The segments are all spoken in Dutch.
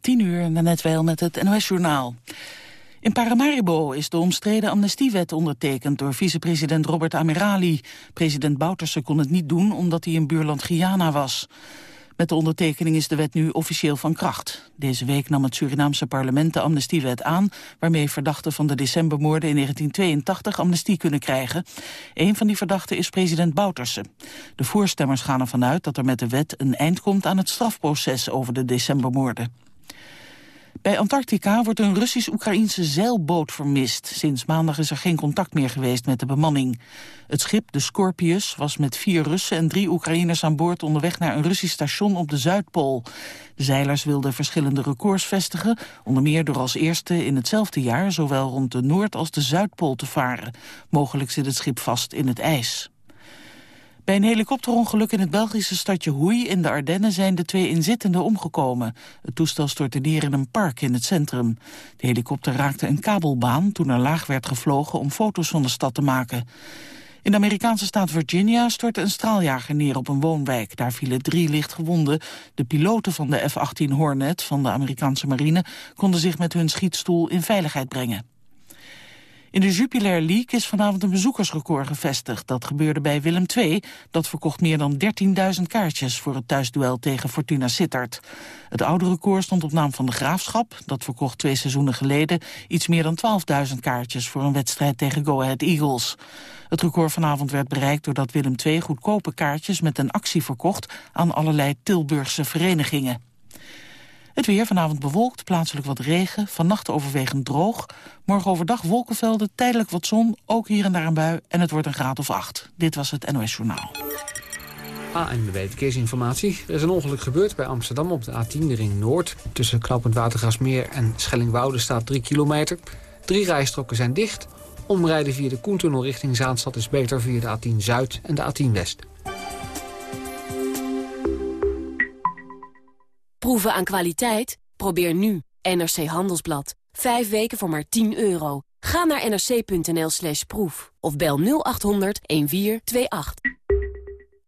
Tien uur, net wel met het NOS-journaal. In Paramaribo is de omstreden amnestiewet ondertekend door vicepresident Robert Amirali. President Bouterse kon het niet doen omdat hij in buurland Guyana was. Met de ondertekening is de wet nu officieel van kracht. Deze week nam het Surinaamse parlement de amnestiewet aan... waarmee verdachten van de decembermoorden in 1982 amnestie kunnen krijgen. Een van die verdachten is president Bouterse. De voorstemmers gaan ervan uit dat er met de wet een eind komt aan het strafproces over de decembermoorden. Bij Antarctica wordt een Russisch-Oekraïnse zeilboot vermist. Sinds maandag is er geen contact meer geweest met de bemanning. Het schip, de Scorpius, was met vier Russen en drie Oekraïners aan boord onderweg naar een Russisch station op de Zuidpool. De zeilers wilden verschillende records vestigen, onder meer door als eerste in hetzelfde jaar zowel rond de Noord- als de Zuidpool te varen. Mogelijk zit het schip vast in het ijs. Bij een helikopterongeluk in het Belgische stadje Hoei in de Ardennen zijn de twee inzittenden omgekomen. Het toestel stortte neer in een park in het centrum. De helikopter raakte een kabelbaan toen er laag werd gevlogen om foto's van de stad te maken. In de Amerikaanse staat Virginia stortte een straaljager neer op een woonwijk. Daar vielen drie lichtgewonden. De piloten van de F-18 Hornet van de Amerikaanse marine konden zich met hun schietstoel in veiligheid brengen. In de Jupiler League is vanavond een bezoekersrecord gevestigd. Dat gebeurde bij Willem II. Dat verkocht meer dan 13.000 kaartjes voor het thuisduel tegen Fortuna Sittard. Het oude record stond op naam van de Graafschap. Dat verkocht twee seizoenen geleden iets meer dan 12.000 kaartjes... voor een wedstrijd tegen Go Ahead Eagles. Het record vanavond werd bereikt doordat Willem II goedkope kaartjes... met een actie verkocht aan allerlei Tilburgse verenigingen. Het weer vanavond bewolkt, plaatselijk wat regen, vannacht overwegend droog. Morgen overdag wolkenvelden, tijdelijk wat zon, ook hier en daar een bui... en het wordt een graad of acht. Dit was het NOS Journaal. ANWB Verkeersinformatie. Er is een ongeluk gebeurd bij Amsterdam op de A10, de Ring Noord. Tussen Knappend Watergasmeer en Schellingwoude staat 3 kilometer. Drie rijstroken zijn dicht. Omrijden via de Koentunnel richting Zaanstad is beter via de A10 Zuid en de A10 West. Proeven aan kwaliteit? Probeer nu NRC Handelsblad. Vijf weken voor maar 10 euro. Ga naar nrc.nl slash proef of bel 0800 1428.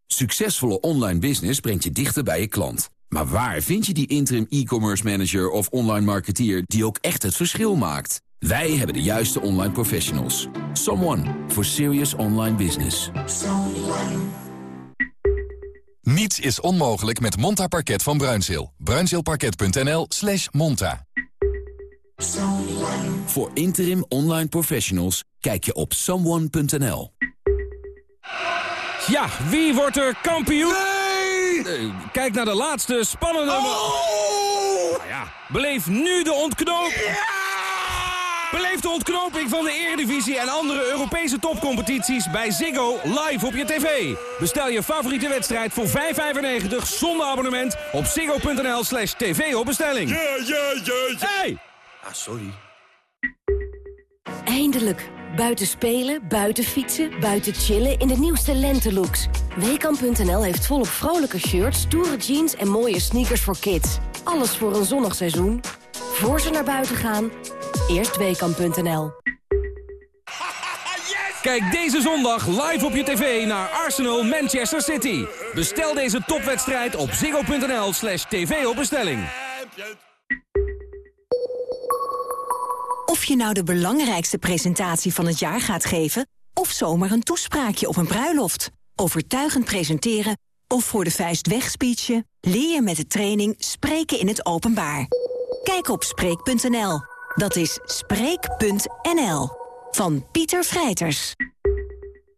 Succesvolle online business brengt je dichter bij je klant. Maar waar vind je die interim e-commerce manager of online marketeer die ook echt het verschil maakt? Wij hebben de juiste online professionals. Someone for serious online business. Niets is onmogelijk met Monta Parket van Bruinzeel. Bruinzeelparket.nl slash monta. Voor interim online professionals kijk je op someone.nl. Ja, wie wordt er kampioen? Nee! kijk naar de laatste spannende... Oh! Nou ja, beleef nu de ontknoping. Beleef de ontknoping van de Eredivisie en andere Europese topcompetities bij Ziggo live op je tv. Bestel je favoriete wedstrijd voor 5,95 zonder abonnement op ziggo.nl slash tv op bestelling. Ja, ja, ja, ja. Hey! Ah, sorry. Eindelijk. Buiten spelen, buiten fietsen, buiten chillen in de nieuwste lentelooks. Weekamp.nl heeft volop vrolijke shirts, stoere jeans en mooie sneakers voor kids. Alles voor een zonnig seizoen. Voor ze naar buiten gaan, eerst Weekamp.nl. Kijk deze zondag live op je tv naar Arsenal Manchester City. Bestel deze topwedstrijd op ziggo.nl slash tv op bestelling. Of je nou de belangrijkste presentatie van het jaar gaat geven... of zomaar een toespraakje op een bruiloft. Overtuigend presenteren of voor de vuist wegspeechen... leer je met de training Spreken in het Openbaar. Kijk op Spreek.nl. Dat is Spreek.nl. Van Pieter Vrijters.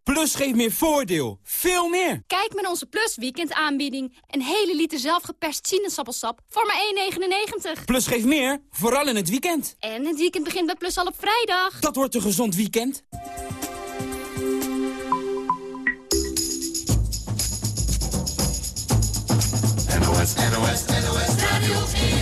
Plus geeft meer voordeel. Veel meer. Kijk met onze Plus weekendaanbieding. Een hele liter zelfgeperst sinaasappelsap voor maar 1,99. Plus geeft meer, vooral in het weekend. En het weekend begint bij Plus al op vrijdag. Dat wordt een gezond weekend. NOS, NOS, NOS Radio 1.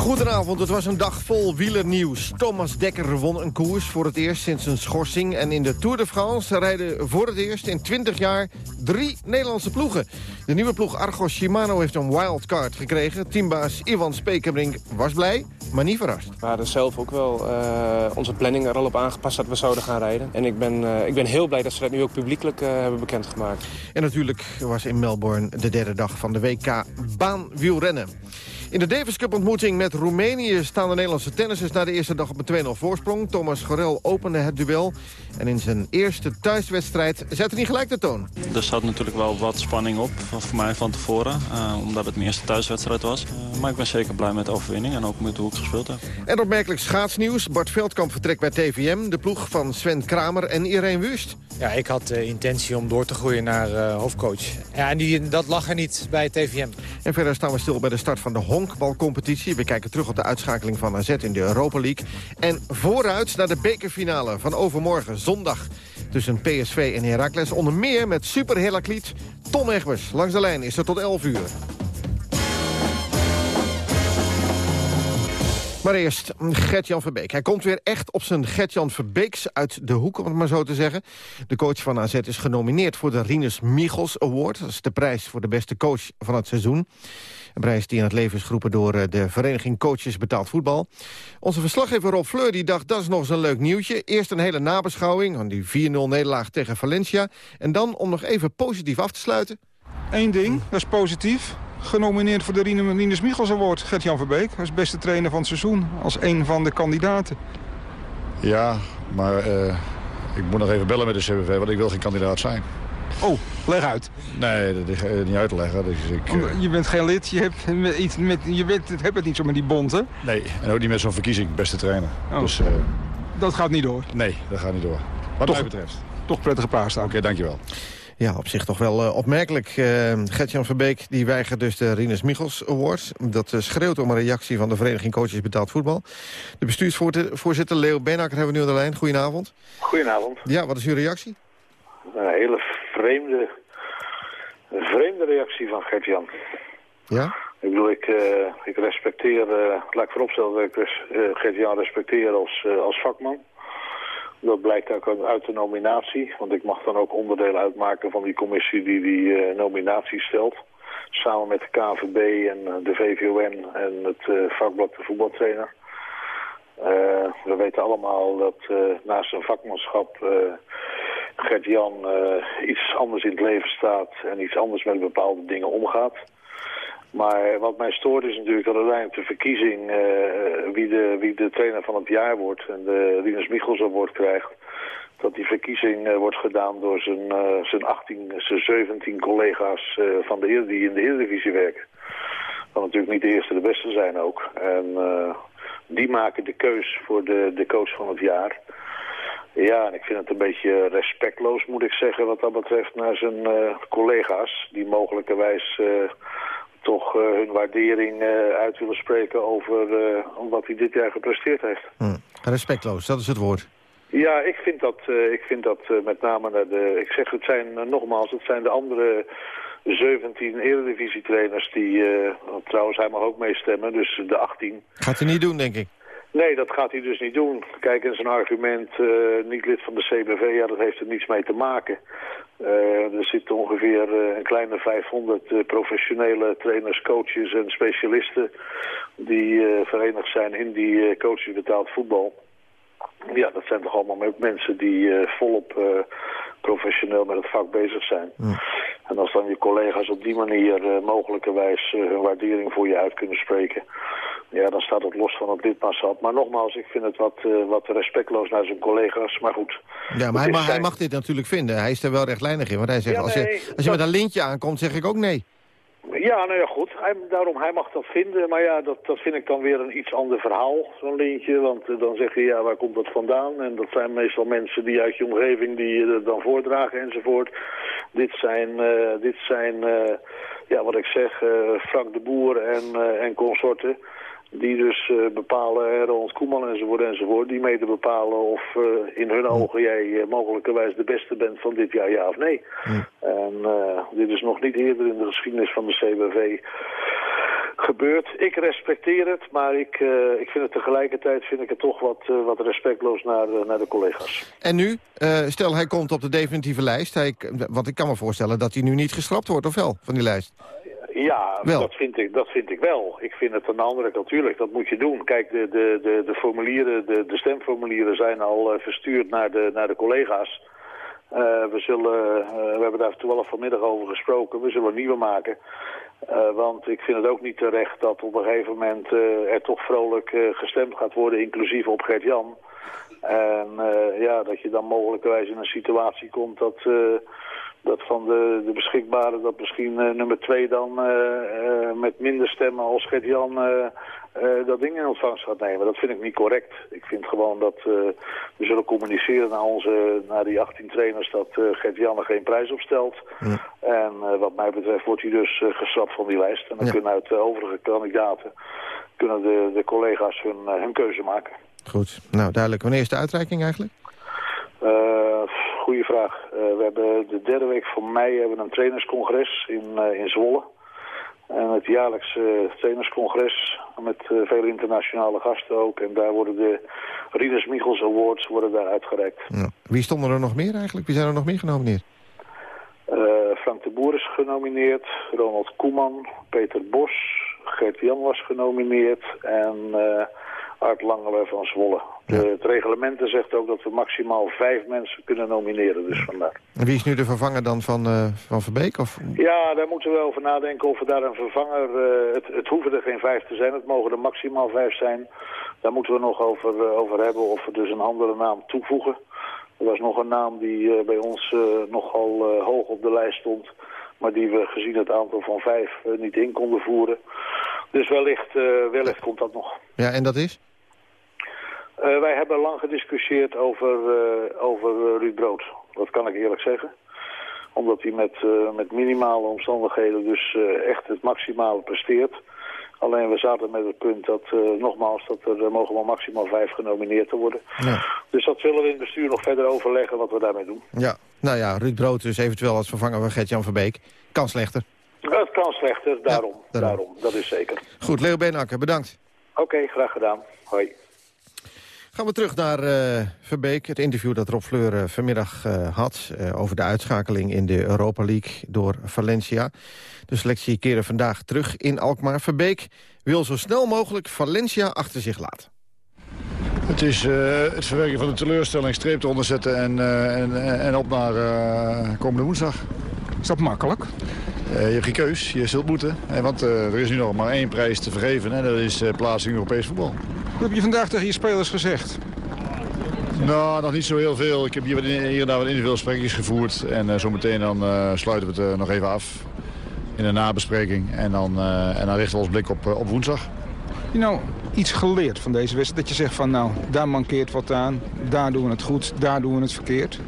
Goedenavond, het was een dag vol wielernieuws. Thomas Dekker won een koers voor het eerst sinds een schorsing... en in de Tour de France rijden voor het eerst in 20 jaar drie Nederlandse ploegen. De nieuwe ploeg Argos Shimano heeft een wildcard gekregen. Teambaas Ivan Spekerbrink was blij, maar niet verrast. We hadden zelf ook wel uh, onze planning er al op aangepast dat we zouden gaan rijden. En ik ben, uh, ik ben heel blij dat ze dat nu ook publiekelijk uh, hebben bekendgemaakt. En natuurlijk was in Melbourne de derde dag van de WK baanwielrennen. In de Davis Cup ontmoeting met Roemenië staan de Nederlandse tennissers na de eerste dag op een 2-0 voorsprong. Thomas Gorel opende het duel en in zijn eerste thuiswedstrijd zette hij gelijk de toon. Er zat natuurlijk wel wat spanning op, voor mij van tevoren, uh, omdat het mijn eerste thuiswedstrijd was. Uh, maar ik ben zeker blij met de overwinning en ook met hoe ik gespeeld heb. En opmerkelijk schaatsnieuws. Bart Veldkamp vertrekt bij TVM, de ploeg van Sven Kramer en Irene Wust. Ja, ik had de intentie om door te groeien naar uh, hoofdcoach. Ja, en die, dat lag er niet bij TVM. En verder staan we stil bij de start van de honkbalcompetitie. We kijken terug op de uitschakeling van AZ in de Europa League. En vooruit naar de bekerfinale van overmorgen, zondag. Tussen PSV en Heracles. Onder meer met super Tom Egbers. Langs de lijn is er tot 11 uur. Maar eerst Gert-Jan Verbeek. Hij komt weer echt op zijn Gert-Jan Verbeeks uit de hoek, om het maar zo te zeggen. De coach van AZ is genomineerd voor de Rinus Michels Award. Dat is de prijs voor de beste coach van het seizoen. Een prijs die in het leven is geroepen door de Vereniging Coaches Betaald Voetbal. Onze verslaggever Rob Fleur die dacht, dat is nog eens een leuk nieuwtje. Eerst een hele nabeschouwing van die 4-0 nederlaag tegen Valencia. En dan, om nog even positief af te sluiten... Eén ding, dat is positief genomineerd voor de Rinus Michels Award. Gert-Jan Verbeek als beste trainer van het seizoen. Als een van de kandidaten. Ja, maar uh, ik moet nog even bellen met de CBV, want ik wil geen kandidaat zijn. Oh, leg uit. Nee, dat is niet uit te leggen. Dus ik, uh... Je bent geen lid, je hebt, iets met, je bent, hebt het niet zo met die bonten. Nee, en ook niet met zo'n verkiezing, beste trainer. Oh. Dus, uh... dat gaat niet door? Nee, dat gaat niet door. Wat toch, mij betreft. Toch prettige paasdag. Oké, okay, dankjewel. Ja, op zich toch wel uh, opmerkelijk. Uh, Gertjan Verbeek die weigert dus de Rinus Michels Award. Dat uh, schreeuwt om een reactie van de Vereniging Coaches Betaald Voetbal. De bestuursvoorzitter Leo Benakker hebben we nu aan de lijn. Goedenavond. Goedenavond. Ja, wat is uw reactie? Een hele vreemde, een vreemde reactie van Gertjan. Ja? Ik bedoel, ik, ik respecteer, laat ik vooropstellen dat ik dus, Gertjan respecteer als, als vakman. Dat blijkt ook uit de nominatie, want ik mag dan ook onderdeel uitmaken van die commissie die die uh, nominatie stelt. Samen met de KVB en uh, de VVON en het uh, vakblad de voetbaltrainer. we weten allemaal dat naast zijn vakmanschap Gert-Jan iets anders in het leven staat en iets anders met bepaalde dingen omgaat. Maar wat mij stoort is natuurlijk dat uiteindelijk de verkiezing uh, wie, de, wie de trainer van het jaar wordt en de Rinus Michels Award krijgt, dat die verkiezing uh, wordt gedaan door zijn, uh, zijn 18, zijn 17 collega's van de die in de Eredivisie werken. Wat natuurlijk niet de eerste de beste zijn ook. En die maken de keus voor de, de coach van het jaar. Ja, en ik vind het een beetje respectloos, moet ik zeggen, wat dat betreft naar zijn collega's, die mogelijkerwijs toch uh, hun waardering uh, uit willen spreken over uh, wat hij dit jaar gepresteerd heeft. Hm. Respectloos, dat is het woord. Ja, ik vind dat, ik vind dat met name naar de... Ik zeg, het zijn nogmaals, het zijn de andere 17 eredivisie-trainers die... trouwens, hij mag ook meestemmen, dus de 18. Gaat hij niet doen, denk ik. Nee, dat gaat hij dus niet doen. Kijk, en zijn argument, uh, niet lid van de CBV, ja, dat heeft er niets mee te maken. Uh, er zitten ongeveer uh, een kleine 500 professionele trainers, coaches en specialisten... die verenigd zijn in die coaches betaald voetbal. Ja, dat zijn toch allemaal mensen die volop professioneel met het vak bezig zijn. Ja. En als dan je collega's op die manier uh, mogelijkerwijs hun waardering voor je uit kunnen spreken... ja, dan staat het los van het lidmaatschap. Maar nogmaals, ik vind het wat, wat respectloos naar zijn collega's, maar goed. Ja, maar hij mag, hij mag, dit natuurlijk vinden. Hij is er wel rechtlijnig in, want hij zegt... Ja, als, je, als je dat... met een lintje aankomt, zeg ik ook nee. Ja, nou ja, goed. Hij, daarom, hij mag dat vinden. Maar ja, dat, dat vind ik dan weer een iets ander verhaal, zo'n lintje. Want uh, dan zeg je, ja, waar komt dat vandaan? En dat zijn meestal mensen die uit je omgeving die uh, dan voordragen enzovoort. Dit zijn, uh, dit zijn ja, wat ik zeg, Frank de Boer en, en consorten die dus uh, bepalen, Ronald Koeman enzovoort enzovoort, die mede bepalen of uh, in hun ogen jij uh, mogelijkerwijs de beste bent van dit jaar, ja of nee. Ja. En dit is nog niet eerder in de geschiedenis van de CBV gebeurt. Ik respecteer het, maar ik, eh, ik vind het tegelijkertijd vind ik het toch wat, eh, wat respectloos naar, eh, naar de collega's. En nu? Eh, stel, hij komt op de definitieve lijst. Hij, want ik kan me voorstellen dat hij nu niet geschrapt wordt, of wel, van die lijst? Ja, Wel. Dat, vind ik, dat vind ik wel. Ik vind het aan de andere kant, natuurlijk, dat moet je doen. Kijk, de, de, de, de formulieren, de, de stemformulieren zijn al eh, verstuurd naar de, naar de collega's. Eh, we, zullen, eh, we hebben daar toevallig vanmiddag over gesproken. We zullen nieuwe maken. Want ik vind het ook niet terecht dat op een gegeven moment er toch vrolijk gestemd gaat worden, inclusief op Gert-Jan. En ja, dat je dan mogelijkerwijs in een situatie komt dat, dat van de, de beschikbare, dat misschien eh, nummer twee dan eh, eh, met minder stemmen als Gert-Jan dat ding in ontvangst gaat nemen. Dat vind ik niet correct. Ik vind gewoon dat we zullen communiceren naar, onze, naar die 18 trainers dat Gert-Jan er geen prijs op stelt. En eh, wat mij betreft wordt hij dus geschrapt van die lijst. En dan Ja. kunnen uit de overige kandidaten kunnen de, de collega's hun, hun keuze maken. Goed, nou duidelijk. Wanneer is de uitreiking eigenlijk? Eh goeie vraag. Eh, we hebben de derde week van mei hebben we een trainerscongres in, eh, in Zwolle. En het jaarlijkse trainerscongres met eh, vele internationale gasten ook. En daar worden de Rinus Michels Awards worden daar uitgereikt. Ja. Wie stonden er nog meer eigenlijk? Wie zijn er nog meer genomineerd? Eh, Frank de Boer is genomineerd, Ronald Koeman, Peter Bos, Gert-Jan was genomineerd en eh, Art Langele van Zwolle. De, het reglement zegt ook dat we maximaal vijf mensen kunnen nomineren, dus vandaar. En wie is nu de vervanger dan van, eh, van Verbeek? Of... Ja, daar moeten we over nadenken of we daar een vervanger... eh, het, het hoeven er geen vijf te zijn, het mogen er maximaal vijf zijn. Daar moeten we nog over, eh, over hebben of we dus een andere naam toevoegen. Er was nog een naam die bij ons nogal hoog op de lijst stond... maar die we gezien het aantal van vijf niet in konden voeren. Dus wellicht, wellicht komt dat nog. Ja, en dat is? Eh, wij hebben lang gediscussieerd over, eh, over eh, Ruud Brood. Dat kan ik eerlijk zeggen. Omdat hij met, met minimale omstandigheden dus echt het maximale presteert. Alleen we zaten met het punt dat, nogmaals, dat er mogen maar maximaal vijf genomineerd te worden. Ja. Dus dat zullen we in het bestuur nog verder overleggen wat we daarmee doen. ja. Nou ja, Ruud Brood dus eventueel als vervanger van Gert-Jan Verbeek. Kan slechter. Het kan slechter, daarom. daarom. daarom. Dat is zeker. Goed, Leo Beenakker, bedankt. Oké, graag gedaan. Hoi. Gaan we terug naar eh, Verbeek. Het interview dat Rob Fleur eh, vanmiddag eh, had... over de uitschakeling in de Europa League door Valencia. De selectie keren vandaag terug in Alkmaar. Verbeek wil zo snel mogelijk Valencia achter zich laten. Het is het verwerken van de teleurstelling, streep eronder zetten en, en, op naar komende woensdag. Is dat makkelijk? Eh, je hebt geen keus, je zult moeten. Eh, want eh, er is nu nog maar één prijs te vergeven en dat is eh, plaats in Europees voetbal. Wat heb je vandaag tegen je spelers gezegd? Nou, nog niet zo heel veel. Ik heb hier, hier en daar wat individuele gesprekjes gevoerd. En zometeen dan sluiten we het nog even af in een nabespreking. En dan, en dan richten we ons blik op, op woensdag. Heb je nou iets geleerd van deze wedstrijd? Dat je zegt van nou, daar mankeert wat aan. Daar doen we het goed, daar doen we het verkeerd.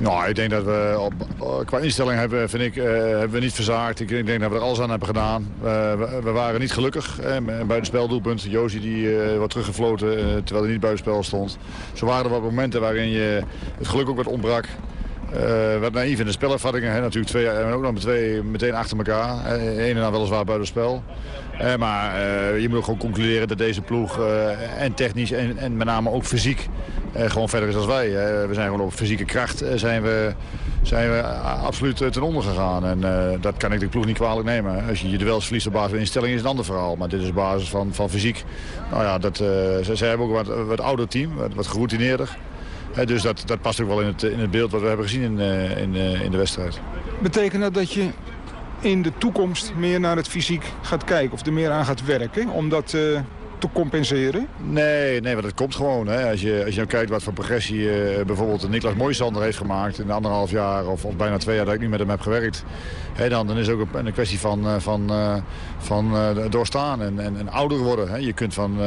Nou, ik denk dat we op, eh, qua instelling hebben, vind ik, eh, hebben we niet verzaakt. Ik, denk dat we er alles aan hebben gedaan. Eh, we, waren niet gelukkig. Met een buitenspeldoelpunt. Josie die eh, wordt teruggefloten terwijl hij niet buitenspel stond. Zo waren er wat momenten waarin je het geluk ook wat ontbrak. Eh, wat naïef in de spelervattingen. Hè, natuurlijk twee, en ook nog met twee meteen achter elkaar. Eén en dan weliswaar buitenspel. Eh, maar je moet ook gewoon concluderen dat deze ploeg en technisch en, en met name ook fysiek gewoon verder is als wij. Eh, we zijn gewoon op fysieke kracht eh, zijn we, zijn we a- absoluut eh, ten onder gegaan. En eh, dat kan ik de ploeg niet kwalijk nemen. Als je je duels verliest op basis van instelling is een ander verhaal. Maar dit is op basis van, van fysiek. Nou ja, dat, eh, ze, ze hebben ook wat, wat ouder team, wat, wat geroutineerder. Dus dat, dat past ook wel in het, in het beeld wat we hebben gezien in, eh, in, eh, in de wedstrijd. Betekent dat dat je in de toekomst meer naar het fysiek gaat kijken of er meer aan gaat werken om dat eh, te compenseren? Nee, nee, want het komt gewoon. Hè. Als, je, als je nou kijkt wat voor progressie eh, bijvoorbeeld Niklas Mooisander heeft gemaakt in anderhalf jaar of, of bijna twee jaar dat ik nu met hem heb gewerkt. Hè, dan, dan is het ook een, een kwestie van, eh, van, eh, van doorstaan en, en, en ouder worden. Hè. Je kunt van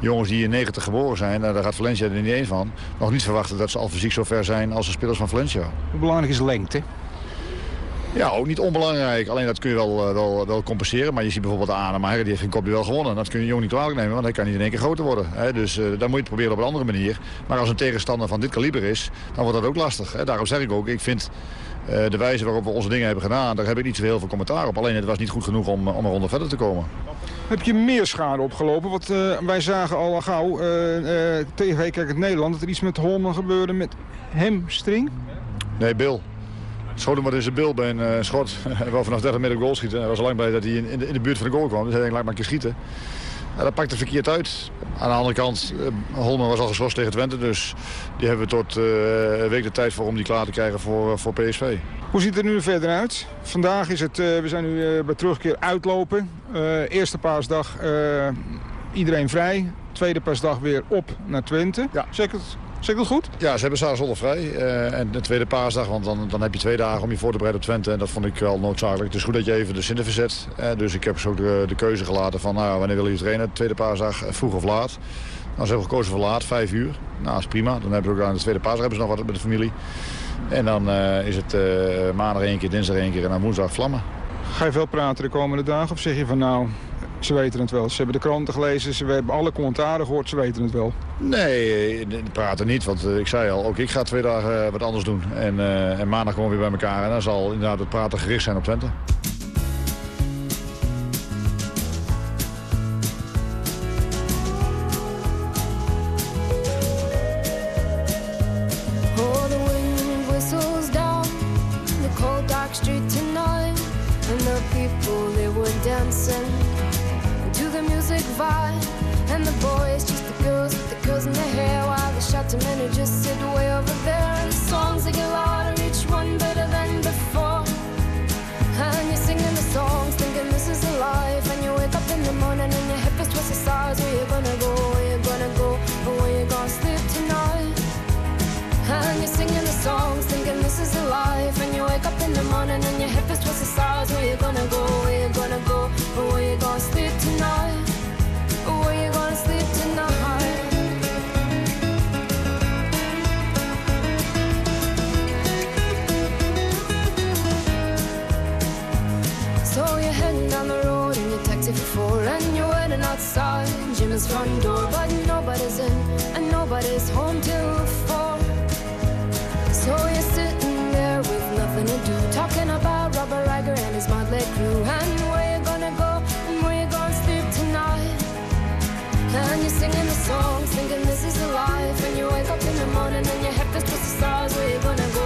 jongens die in 90 geboren zijn, daar gaat Valencia er niet één van, nog niet verwachten dat ze al fysiek zo ver zijn als de spelers van Valencia. Hoe belangrijk is lengte? Ja, ook niet onbelangrijk. Alleen dat kun je wel, eh, wel, wel compenseren. Maar je ziet bijvoorbeeld Ademaher, die heeft een kopduel gewonnen. Dat kun je jong niet kwalijk nemen, want hij kan niet in één keer groter worden. Hè? Dus eh, dan moet je het proberen op een andere manier. Maar als een tegenstander van dit kaliber is, dan wordt dat ook lastig. Hè? Daarom zeg ik ook, ik vind eh, de wijze waarop we onze dingen hebben gedaan... daar heb ik niet zoveel veel commentaar op. Alleen het was niet goed genoeg om, om een ronde verder te komen. heb je meer schade opgelopen? Want wij zagen al gauw, TV Kijk het Nederland, dat er iets met Holman gebeurde met hamstring. Nee, Bill. Schoot hem wat in zijn bil bij een schot. Hij wou vanaf 30 meter goal schieten. Hij was al lang blij dat hij in, in, de, in de buurt van de goal kwam. Dus hij denkt, laat maar een keer schieten. Ja, dat pakte verkeerd uit. Aan de andere kant, uh, Holman was al geschorst tegen Twente. Dus die hebben we tot uh, een week de tijd voor om die klaar te krijgen voor, voor PSV. Hoe ziet het er nu verder uit? Vandaag is het, uh, we zijn nu bij terugkeer uitlopen. eerste paasdag iedereen vrij. Tweede paasdag weer op naar Twente. Ja. Zeg het Zeg ik dat goed? Ja, ze hebben zaterdag vrij. Uh, en de tweede paasdag, want dan, dan heb je twee dagen om je voor te bereiden op Twente. En dat vond ik wel noodzakelijk. Het is goed dat je even de zinnen verzet. Uh, dus ik heb zo de, de, keuze gelaten van nou, wanneer wil je trainen? Tweede paasdag, eh, vroeg of laat. Nou, ze hebben gekozen voor laat, vijf uur. Nou, dat is prima. Dan hebben we ook aan de tweede paasdag hebben ze nog wat met de familie. En dan uh, is het maandag één keer, dinsdag één keer en dan woensdag vlammen. Ga je veel praten de komende dagen of zeg je van nou, ze weten het wel. Ze hebben de kranten gelezen, ze hebben alle commentaren gehoord, ze weten het wel. Nee, praten niet, want eh, ik zei al, ook ik ga twee dagen eh, wat anders doen. En, en maandag we weer bij elkaar en dan zal inderdaad het praten gericht zijn op Twente. and you're waiting outside Jimmy's front door, but nobody's in and nobody's home till four. So you're sitting there with nothing to do, talking about Robert Riger and his motley crew, and where you gonna go and where you gonna sleep tonight. And you're singing the songs, thinking this is the life, and you wake up in the morning and your head feels just the stars. Where you gonna go?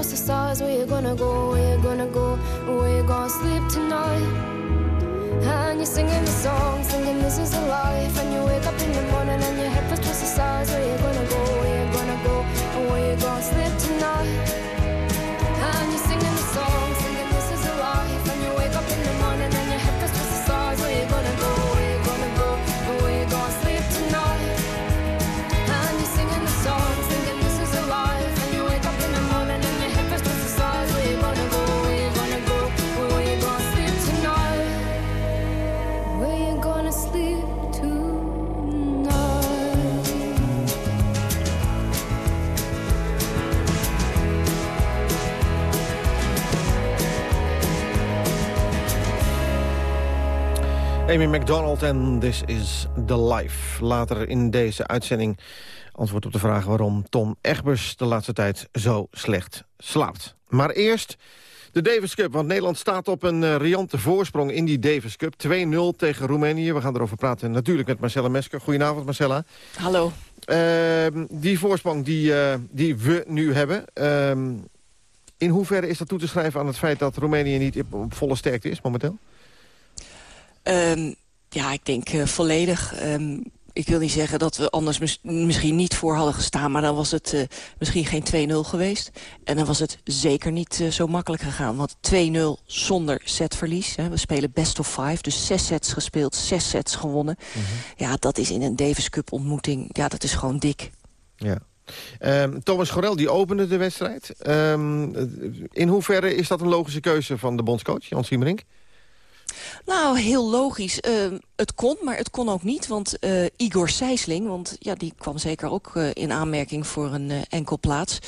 trust the stars. Where you gonna go? Where you gonna go? Where you gonna sleep tonight? And you're singing the song, singing this is a life. And you wake up in the morning and your head first trust the stars. Where you gonna go? Where you gonna go? Where you gonna sleep tonight? Amy McDonald en This is the Life. Later in deze uitzending antwoord op de vraag waarom Tom Egbers de laatste tijd zo slecht slaapt. Maar eerst de Davis Cup, want Nederland staat op een uh, riante voorsprong in die Davis Cup. 2-0 tegen Roemenië. We gaan erover praten natuurlijk met Marcella Mesker. Goedenavond Marcella. Hallo. Uh, die voorsprong die, uh, die we nu hebben... Ehm, in hoeverre is dat toe te schrijven aan het feit dat Roemenië niet op volle sterkte is momenteel? Um, ja, ik denk uh, volledig. Um, ik wil niet zeggen dat we anders mis misschien niet voor hadden gestaan... maar dan was het uh, misschien geen 2-0 geweest. En dan was het zeker niet uh, zo makkelijk gegaan. Want 2-0 zonder setverlies. Hè. We spelen best of five, dus zes sets gespeeld, zes sets gewonnen. Mm -hmm. Ja, dat is in een Davis Cup ontmoeting, ja, dat is gewoon dik. Ja. Ehm, Thomas Gorel die opende de wedstrijd. Ehm, in hoeverre is dat een logische keuze van de bondscoach, Jan Siemerink? Nou, heel logisch. Uh, het kon, maar het kon ook niet. Want uh, Igor Sijsling, want ja, die kwam zeker ook uh, in aanmerking voor een uh, enkel plaats...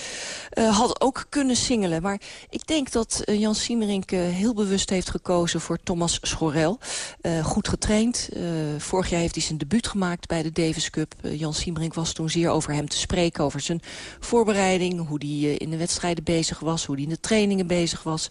had ook kunnen singelen. Maar ik denk dat Jan Siemerink heel bewust heeft gekozen voor Thomas Schorel. goed getraind. vorig jaar heeft hij zijn debuut gemaakt bij de Davis Cup. Jan Siemerink was toen zeer over hem te spreken. Over zijn voorbereiding, hoe hij in de wedstrijden bezig was... hoe hij in de trainingen bezig was.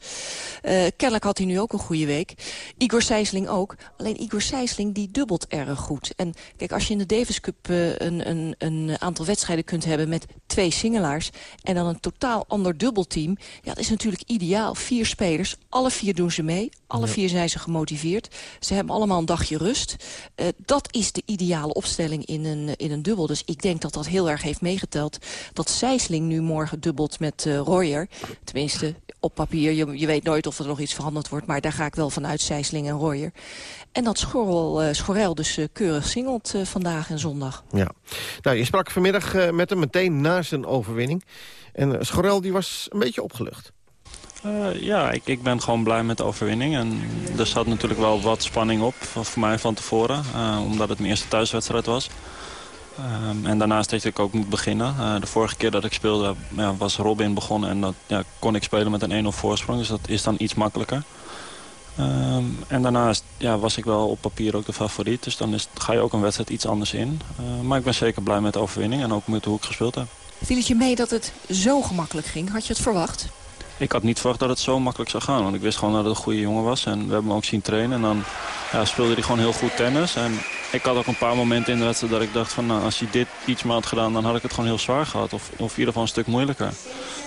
kennelijk had hij nu ook een goede week. Igor Sijsling ook. Alleen Igor Sijsling die dubbelt erg goed. En kijk, als je in de Davis Cup uh, een, een, een, aantal wedstrijden kunt hebben met twee singelaars... en dan een totaal ander dubbelteam, ja, dat is natuurlijk ideaal. Vier spelers, alle vier doen ze mee. Alle vier zijn ze gemotiveerd. Ze hebben allemaal een dagje rust. Uh, dat is de ideale opstelling in een, in een dubbel. Dus ik denk dat dat heel erg heeft meegeteld. Dat Sijsling nu morgen dubbelt met uh, Royer. Tenminste, op papier. Je, je weet nooit of er nog iets veranderd wordt. Maar daar ga ik wel vanuit Sijsling en Royer. En dat Schorrel, uh, Schorel dus uh, keurig singelt uh, vandaag en zondag. Ja. Nou, je sprak vanmiddag met hem meteen na zijn overwinning. En Schorel die was een beetje opgelucht. ja, ik, ik ben gewoon blij met de overwinning. En er zat natuurlijk wel wat spanning op voor mij van tevoren. omdat het mijn eerste thuiswedstrijd was. Um, en daarnaast dat ik ook moet beginnen. Uh, de vorige keer dat ik speelde ja, was Robin begonnen en dat ja, kon ik spelen met een 1-0 voorsprong. Dus dat is dan iets makkelijker. Um, en daarnaast ja, was ik wel op papier ook de favoriet. Dus dan is, ga je ook een wedstrijd iets anders in. Uh, maar ik ben zeker blij met de overwinning en ook met hoe ik gespeeld heb. Viel het je mee dat het zo gemakkelijk ging? Had je het verwacht? Ik had niet verwacht dat het zo makkelijk zou gaan. Want ik wist gewoon dat het een goede jongen was. En we hebben hem ook zien trainen. En dan ja, speelde hij gewoon heel goed tennis. En ik had ook een paar momenten in de wedstrijd dat ik dacht van... Nou, als hij dit iets meer had gedaan, dan had ik het gewoon heel zwaar gehad. Of, of in ieder geval een stuk moeilijker.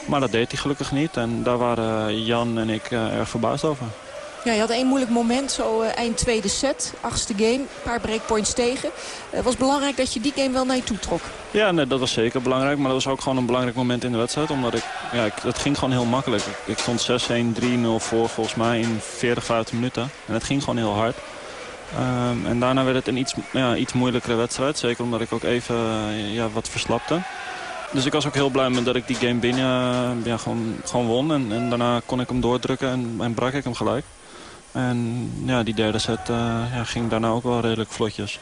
Maar dat deed hij gelukkig niet. En daar waren Jan en ik uh, erg verbaasd over. Ja, je had één moeilijk moment, zo uh, eind tweede set, achtste game. Een paar breakpoints tegen. Het uh, was belangrijk dat je die game wel naar je toe trok. Ja, nee, dat was zeker belangrijk. Maar dat was ook gewoon een belangrijk moment in de wedstrijd. Omdat ik, ja, ik, het ging gewoon heel makkelijk. Ik, stond 6-1, 3-0 voor volgens mij in 40, 50 minuten. En het ging gewoon heel hard. Um, en daarna werd het een iets, ja, iets moeilijkere wedstrijd. Zeker omdat ik ook even uh, ja, wat verslapte. Dus ik was ook heel blij met dat ik die game binnen ja, gewoon, gewoon won. En, en daarna kon ik hem doordrukken en, en brak ik hem gelijk. En ja, die derde set uh, ja, ging daarna ook wel redelijk vlotjes.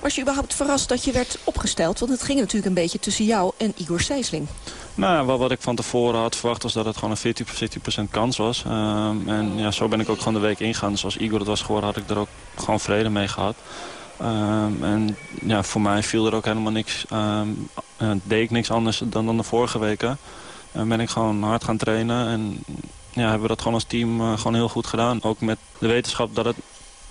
Was je überhaupt verrast dat je werd opgesteld? Want het ging natuurlijk een beetje tussen jou en Igor Sijsling. Nou, wat, wat ik van tevoren had verwacht was dat het gewoon een 40%, 40 kans was. Um, en ja, zo ben ik ook gewoon de week ingegaan. Dus als Igor het was geworden had ik er ook gewoon vrede mee gehad. Um, en ja, voor mij viel er ook helemaal niks, um, uh, deed ik niks anders dan, dan de vorige weken. En ben ik gewoon hard gaan trainen en ja, hebben we dat gewoon als team uh, gewoon heel goed gedaan. Ook met de wetenschap dat het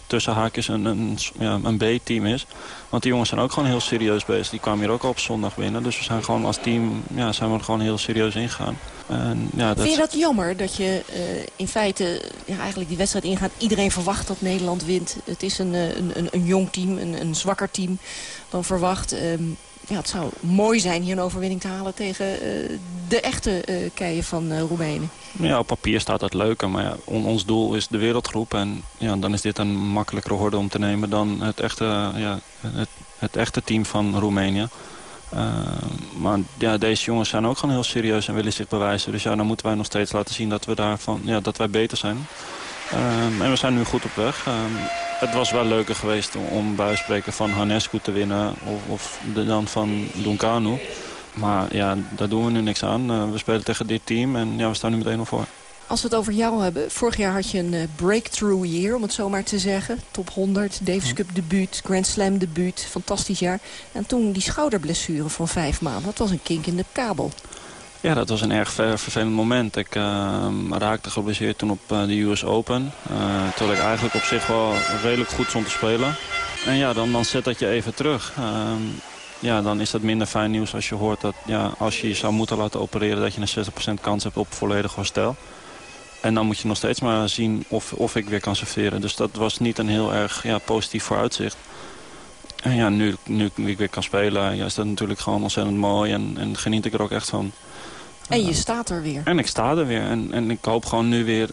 tussen haakjes een, een, ja, een B-team is. Want die jongens zijn ook gewoon heel serieus bezig. Die kwamen hier ook al op zondag binnen. Dus we zijn gewoon als team ja, zijn we er gewoon heel serieus ingegaan. En, ja, dat... Vind je dat jammer dat je uh, in feite ja, eigenlijk die wedstrijd ingaat? Iedereen verwacht dat Nederland wint. Het is een, een, een, een jong team, een, een zwakker team dan verwacht. Um, ja, het zou mooi zijn hier een overwinning te halen tegen uh, de echte uh, keien van Roemenen. Ja, op papier staat dat leuker, maar ja, on, ons doel is de wereldgroep. En ja, dan is dit een makkelijkere horde om te nemen dan het echte, ja, het, het echte team van Roemenië. maar ja, deze jongens zijn ook gewoon heel serieus en willen zich bewijzen. Dus ja, dan moeten wij nog steeds laten zien dat, we daarvan, ja, dat wij beter zijn. Um, en we zijn nu goed op weg. Um, het was wel leuker geweest om, om bij spreken van Hanescu te winnen of, of de, dan van Duncanu. Maar ja, daar doen we nu niks aan. Uh, we spelen tegen dit team en ja, we staan nu met 1-0 voor. Als we het over jou hebben. Vorig jaar had je een uh, breakthrough year, om het zo maar te zeggen. Top 100, Davis Cup debuut, Grand Slam debuut. Fantastisch jaar. En toen die schouderblessure van vijf maanden. Dat was een kink in de kabel. Ja, dat was een erg vervelend moment. Ik uh, raakte geblesseerd toen op uh, de US Open. Uh, terwijl ik eigenlijk op zich wel redelijk goed stond te spelen. En ja, dan, dan zet dat je even terug. Ja, dan is dat minder fijn nieuws als je hoort dat ja, als je je zou moeten laten opereren... dat je een 60% kans hebt op volledig herstel. En dan moet je nog steeds maar zien of, of ik weer kan serveren. Dus dat was niet een heel erg ja, positief vooruitzicht. En ja, nu, nu ik weer kan spelen, ja, is dat natuurlijk gewoon ontzettend mooi. En, en geniet ik er ook echt van. En je staat er weer. En ik sta er weer. En, en ik hoop gewoon nu weer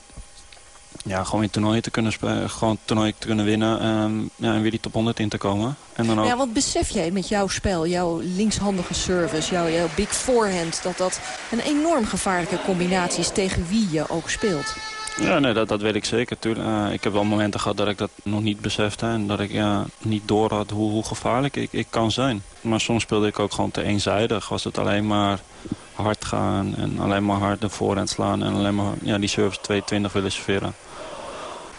ja, gewoon in toernooien te kunnen spelen, gewoon toernooi te kunnen winnen ehm, ja, en weer die top 100 in te komen. En dan ook... Ja, want besef jij met jouw spel, jouw linkshandige service, jouw, jouw big forehand... dat dat een enorm gevaarlijke combinatie is tegen wie je ook speelt? Ja, nee, dat, dat weet ik zeker. Tuurlijk. Uh, ik heb wel momenten gehad dat ik dat nog niet besefte. En dat ik ja, niet door had hoe, hoe gevaarlijk ik, ik kan zijn. Maar soms speelde ik ook gewoon te eenzijdig. Was het alleen maar hard gaan en alleen maar hard de voorhand slaan. En alleen maar ja, die service 22 willen serveren.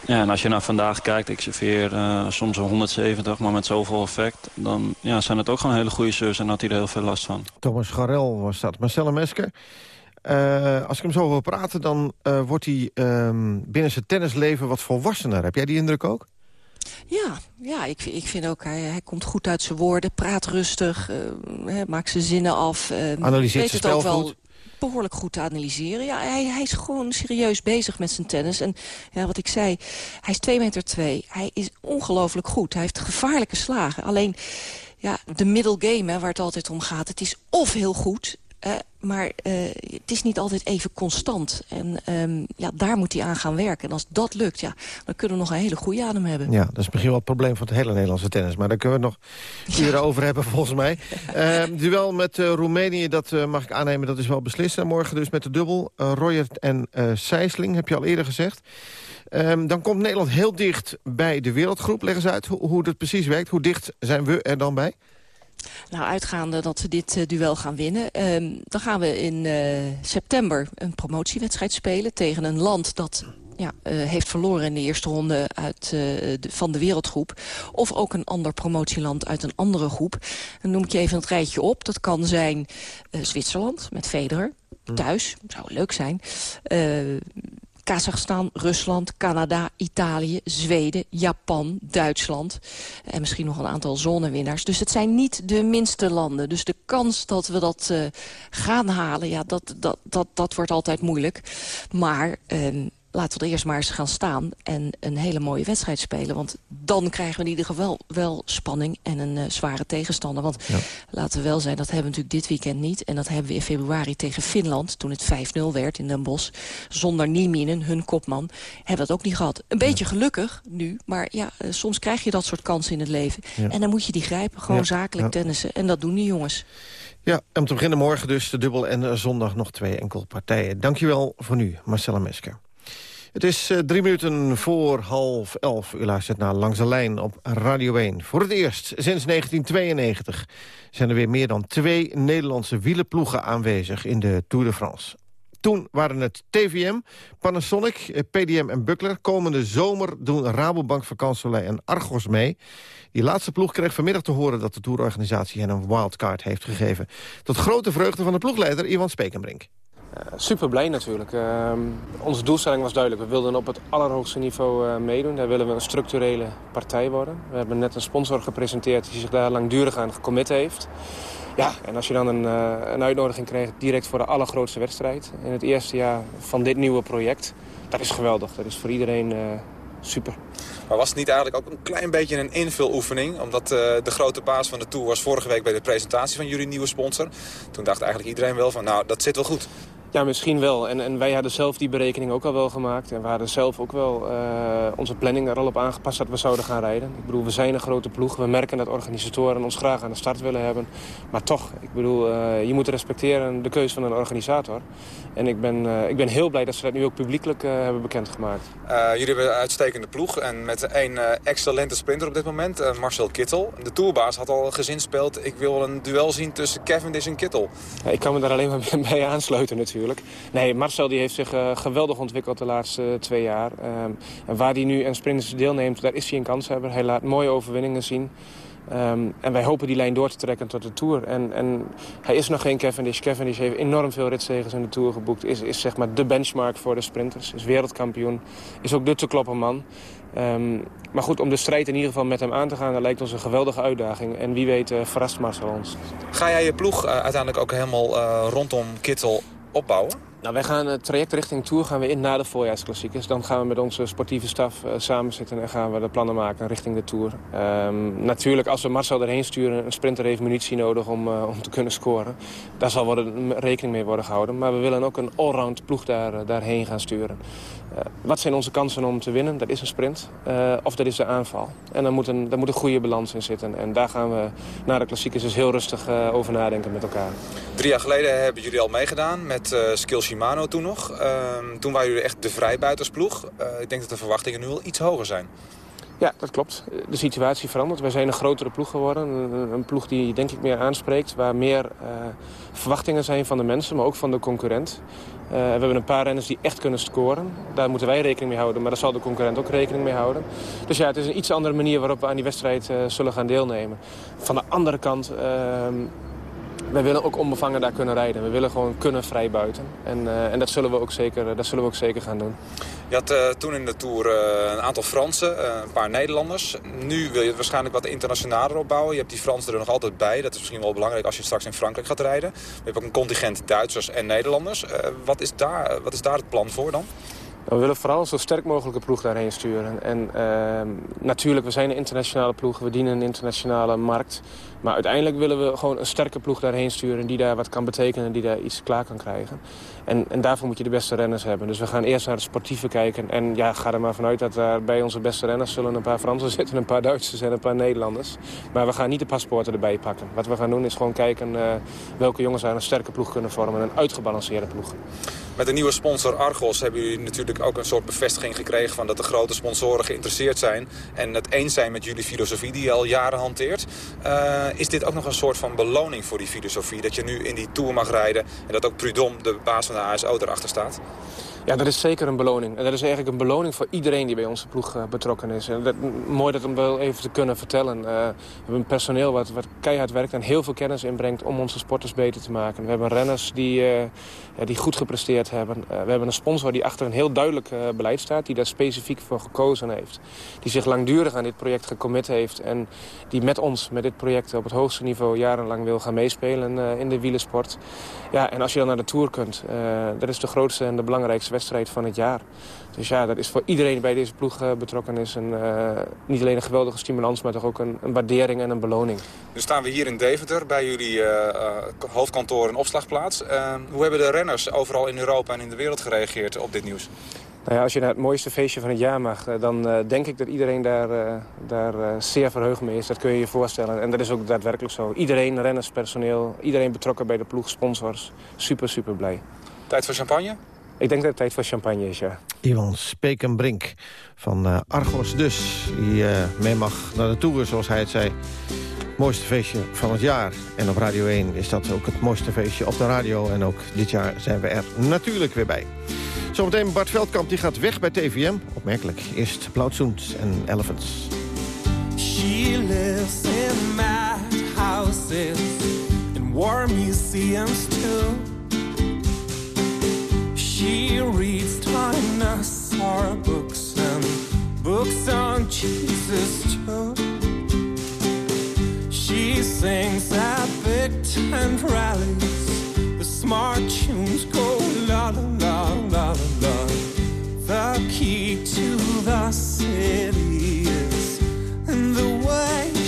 Ja, en als je naar vandaag kijkt, ik serveer uh, soms een 170, maar met zoveel effect... dan ja, zijn het ook gewoon hele goede serves en had hij er heel veel last van. Thomas Garel was dat. Marcelle Mesker, uh, als ik hem zo wil praten, dan uh, wordt hij uh, binnen zijn tennisleven wat volwassener. Heb jij die indruk ook? Ja, ja ik, ik vind ook, hij, hij komt goed uit zijn woorden, praat rustig, maakt zijn zinnen af. Analyseert zijn spel goed behoorlijk goed te analyseren. Ja, hij, hij, is gewoon serieus bezig met zijn tennis. En ja, wat ik zei, hij is 2 meter 2. Hij is ongelooflijk goed. Hij heeft gevaarlijke slagen. Alleen ja, de middle game, hè, waar het altijd om gaat... het is of heel goed uh, maar uh, het is niet altijd even constant. En um, ja, daar moet hij aan gaan werken. En als dat lukt, ja, dan kunnen we nog een hele goede adem hebben. Ja, dat is misschien wel het probleem van het hele Nederlandse tennis. Maar daar kunnen we het nog uren over hebben, volgens mij. Uh, duel met uh, Roemenië, dat mag ik aannemen, dat is wel beslist. En morgen dus met de dubbel. Royert en Sijsling, heb je al eerder gezegd. Um, dan komt Nederland heel dicht bij de wereldgroep. Leg eens uit hoe, hoe dat precies werkt. Hoe dicht zijn we er dan bij? Nou, uitgaande dat we dit uh, duel gaan winnen... Uh, dan gaan we in uh, september een promotiewedstrijd spelen... tegen een land dat ja, heeft verloren in de eerste ronde uit, de, van de wereldgroep. Of ook een ander promotieland uit een andere groep. Dan noem ik je even het rijtje op. Dat kan zijn Zwitserland met Federer. Hm. Thuis, zou leuk zijn. Kazachstan, Rusland, Canada, Italië, Zweden, Japan, Duitsland. En misschien nog een aantal zonnewinnaars. Dus het zijn niet de minste landen. Dus de kans dat we dat uh, gaan halen, ja, dat, dat, dat, dat wordt altijd moeilijk. Maar... Uh, laten we er eerst maar eens gaan staan en een hele mooie wedstrijd spelen. Want dan krijgen we in ieder geval wel spanning en een uh, zware tegenstander. Want ja. laten we wel zijn, dat hebben we natuurlijk dit weekend niet. En dat hebben we in februari tegen Finland, toen het 5-0 werd in Den Bosch. Zonder Nieminen, hun kopman, hebben dat ook niet gehad. Een beetje ja. gelukkig nu, maar ja, uh, soms krijg je dat soort kansen in het leven. Ja. En dan moet je die grijpen, gewoon zakelijk tennissen. En dat doen die jongens. Ja, om te beginnen morgen dus de dubbel en uh, zondag nog twee enkelpartijen. Dankjewel voor nu, Marcella Mesker. Het is uh, drie minuten voor half elf. U luistert naar Langs de Lijn op Radio 1. Voor het eerst sinds 1992 zijn er weer meer dan twee Nederlandse wielenploegen aanwezig in de Tour de France. Toen waren het TVM, Panasonic, PDM en Buckler. Komende zomer doen Rabobank, Vakansolei en Argos mee. Die laatste ploeg kreeg vanmiddag te horen dat de tourorganisatie hen een wildcard heeft gegeven. Tot grote vreugde van de ploegleider Ivan Spekenbrink. Super blij natuurlijk. Uh, onze doelstelling was duidelijk. We wilden op het allerhoogste niveau uh, meedoen. Daar willen we een structurele partij worden. We hebben net een sponsor gepresenteerd die zich daar langdurig aan gecommit heeft. Ja, en als je dan een, een uitnodiging krijgt direct voor de allergrootste wedstrijd... in het eerste jaar van dit nieuwe project, dat is geweldig. Dat is voor iedereen super. Maar was het niet eigenlijk ook een klein beetje een invuloefening? Omdat de grote baas van de Tour was vorige week bij de presentatie van jullie nieuwe sponsor. Toen dacht eigenlijk iedereen wel van, nou, dat zit wel goed. Ja, misschien wel. En, en wij hadden zelf die berekening ook al wel gemaakt. En we hadden zelf ook wel uh, onze planning er al op aangepast dat we zouden gaan rijden. Ik bedoel, we zijn een grote ploeg. We merken dat organisatoren ons graag aan de start willen hebben. Maar toch, ik bedoel, uh, je moet respecteren de keuze van een organisator. En ik ben, uh, ik ben heel blij dat ze dat nu ook publiekelijk hebben bekendgemaakt. jullie hebben een uitstekende ploeg. En met één excellente sprinter op dit moment, Marcel Kittel. De tourbaas had al gezinspeeld. Ik wil een duel zien tussen Cavendish en Kittel. Ja, ik kan me daar alleen maar bij aansluiten natuurlijk. Nee, Marcel die heeft zich uh, geweldig ontwikkeld de laatste uh, twee jaar. Um, en waar hij nu aan sprinters deelneemt, daar is hij een kanshebber. Hij laat mooie overwinningen zien. Um, en wij hopen die lijn door te trekken tot de Tour. En, en hij is nog geen Cavendish. Cavendish heeft enorm veel ritzegers in de Tour geboekt. Is, is zeg maar de benchmark voor de sprinters. Is wereldkampioen. Is ook de te kloppen man. Um, maar goed, om de strijd in ieder geval met hem aan te gaan... dat lijkt ons een geweldige uitdaging. En wie weet uh, verrast Marcel ons. Ga jij je ploeg uiteindelijk ook helemaal rondom Kittel opbouwen? Nou, wij gaan het traject richting Tour gaan we in na de voorjaarsklassiekers. Dan gaan we met onze sportieve staf uh, samen zitten en gaan we de plannen maken richting de Tour. Um, natuurlijk, als we Marcel erheen sturen, een sprinter heeft munitie nodig om, uh, om te kunnen scoren. Daar zal worden, rekening mee worden gehouden. Maar we willen ook een allround ploeg daar, uh, daarheen gaan sturen. Wat zijn onze kansen om te winnen? Dat is een sprint of dat is de aanval. En daar moet, een, daar moet een goede balans in zitten. En daar gaan we na de klassiekers dus heel rustig over nadenken met elkaar. Drie jaar geleden hebben jullie al meegedaan met Skills Shimano toen nog. Uh, toen waren jullie echt de vrijbuitersploeg. Ik denk dat de verwachtingen nu al iets hoger zijn. Ja, dat klopt. De situatie verandert. Wij zijn een grotere ploeg geworden. Een, ploeg die denk ik meer aanspreekt. Waar meer uh, verwachtingen zijn van de mensen, maar ook van de concurrent. Uh, we hebben een paar renners die echt kunnen scoren. Daar moeten wij rekening mee houden, maar daar zal de concurrent ook rekening mee houden. Dus ja, het is een iets andere manier waarop we aan die wedstrijd uh, zullen gaan deelnemen. Van de andere kant ehm, wij willen ook onbevangen daar kunnen rijden. We willen gewoon kunnen vrijbuiten. En, uh, en dat, zullen we ook zeker, dat zullen we ook zeker gaan doen. Je had uh, toen in de Tour uh, een aantal Fransen, een paar Nederlanders. Nu wil je waarschijnlijk wat internationaler opbouwen. Je hebt die Fransen er nog altijd bij. Dat is misschien wel belangrijk als je straks in Frankrijk gaat rijden. Je hebt ook een contingent Duitsers en Nederlanders. wat, is daar, wat is daar het plan voor dan? We willen vooral zo sterk mogelijke ploeg daarheen sturen. En uh, natuurlijk, we zijn een internationale ploeg. We dienen een internationale markt. Maar uiteindelijk willen we gewoon een sterke ploeg daarheen sturen... die daar wat kan betekenen, die daar iets klaar kan krijgen. En, en daarvoor moet je de beste renners hebben. Dus we gaan eerst naar het sportieve kijken. En ja, ga er maar vanuit dat daar bij onze beste renners... zullen een paar Fransen zitten, een paar Duitsers en een paar Nederlanders. Maar we gaan niet de paspoorten erbij pakken. Wat we gaan doen is gewoon kijken uh, welke jongens daar een sterke ploeg kunnen vormen. Een uitgebalanceerde ploeg. Met de nieuwe sponsor Argos hebben jullie natuurlijk ook een soort bevestiging gekregen... van dat de grote sponsoren geïnteresseerd zijn... en het eens zijn met jullie filosofie die je al jaren hanteert. Uh, is dit ook nog een soort van beloning voor die filosofie? Dat je nu in die Tour mag rijden en dat ook Prudhomme, de baas van de ASO, erachter staat? Ja, dat is zeker een beloning. En dat is eigenlijk een beloning voor iedereen die bij onze ploeg uh, betrokken is. En mooi dat om wel even te kunnen vertellen. Uh, we hebben een personeel wat, wat keihard werkt en heel veel kennis inbrengt om onze sporters beter te maken. We hebben renners die, uh, ja, die goed gepresteerd hebben. we hebben een sponsor die achter een heel duidelijk beleid staat, die daar specifiek voor gekozen heeft. Die zich langdurig aan dit project gecommit heeft en die met ons, met dit project op het hoogste niveau jarenlang wil gaan meespelen in de wielersport. Ja, en als je dan naar de Tour kunt, dat is de grootste en de belangrijkste wedstrijd van het jaar. Dus ja, dat is voor iedereen die bij deze ploeg uh, betrokken is... Een, uh, niet alleen een geweldige stimulans, maar toch ook een, een, waardering en een beloning. Nu staan we hier in Deventer bij jullie uh, hoofdkantoor en opslagplaats. hoe hebben de renners overal in Europa en in de wereld gereageerd op dit nieuws? Nou ja, als je naar het mooiste feestje van het jaar mag... dan denk ik dat iedereen daar, daar zeer verheugd mee is. Dat kun je je voorstellen. En dat is ook daadwerkelijk zo. Iedereen, renners, personeel, iedereen betrokken bij de ploeg, sponsors. Super, super blij. Tijd voor champagne? Ik denk dat het tijd voor champagne is, ja. Iwan Spekenbrink van uh, Argos dus. Die uh, mee mag naar de Tour, zoals hij het zei. Mooiste feestje van het jaar. En op Radio 1 is dat ook het mooiste feestje op de radio. En ook dit jaar zijn we er natuurlijk weer bij. Zometeen Bart Veldkamp die gaat weg bij TVM. Opmerkelijk. Eerst Blauwzoens en Elephants. She lives in mad houses. In war museums too. She reads dinosaur books and books on Jesus too. She sings at big tent rallies. The smart tunes go la la la la la. The key to the city is in the way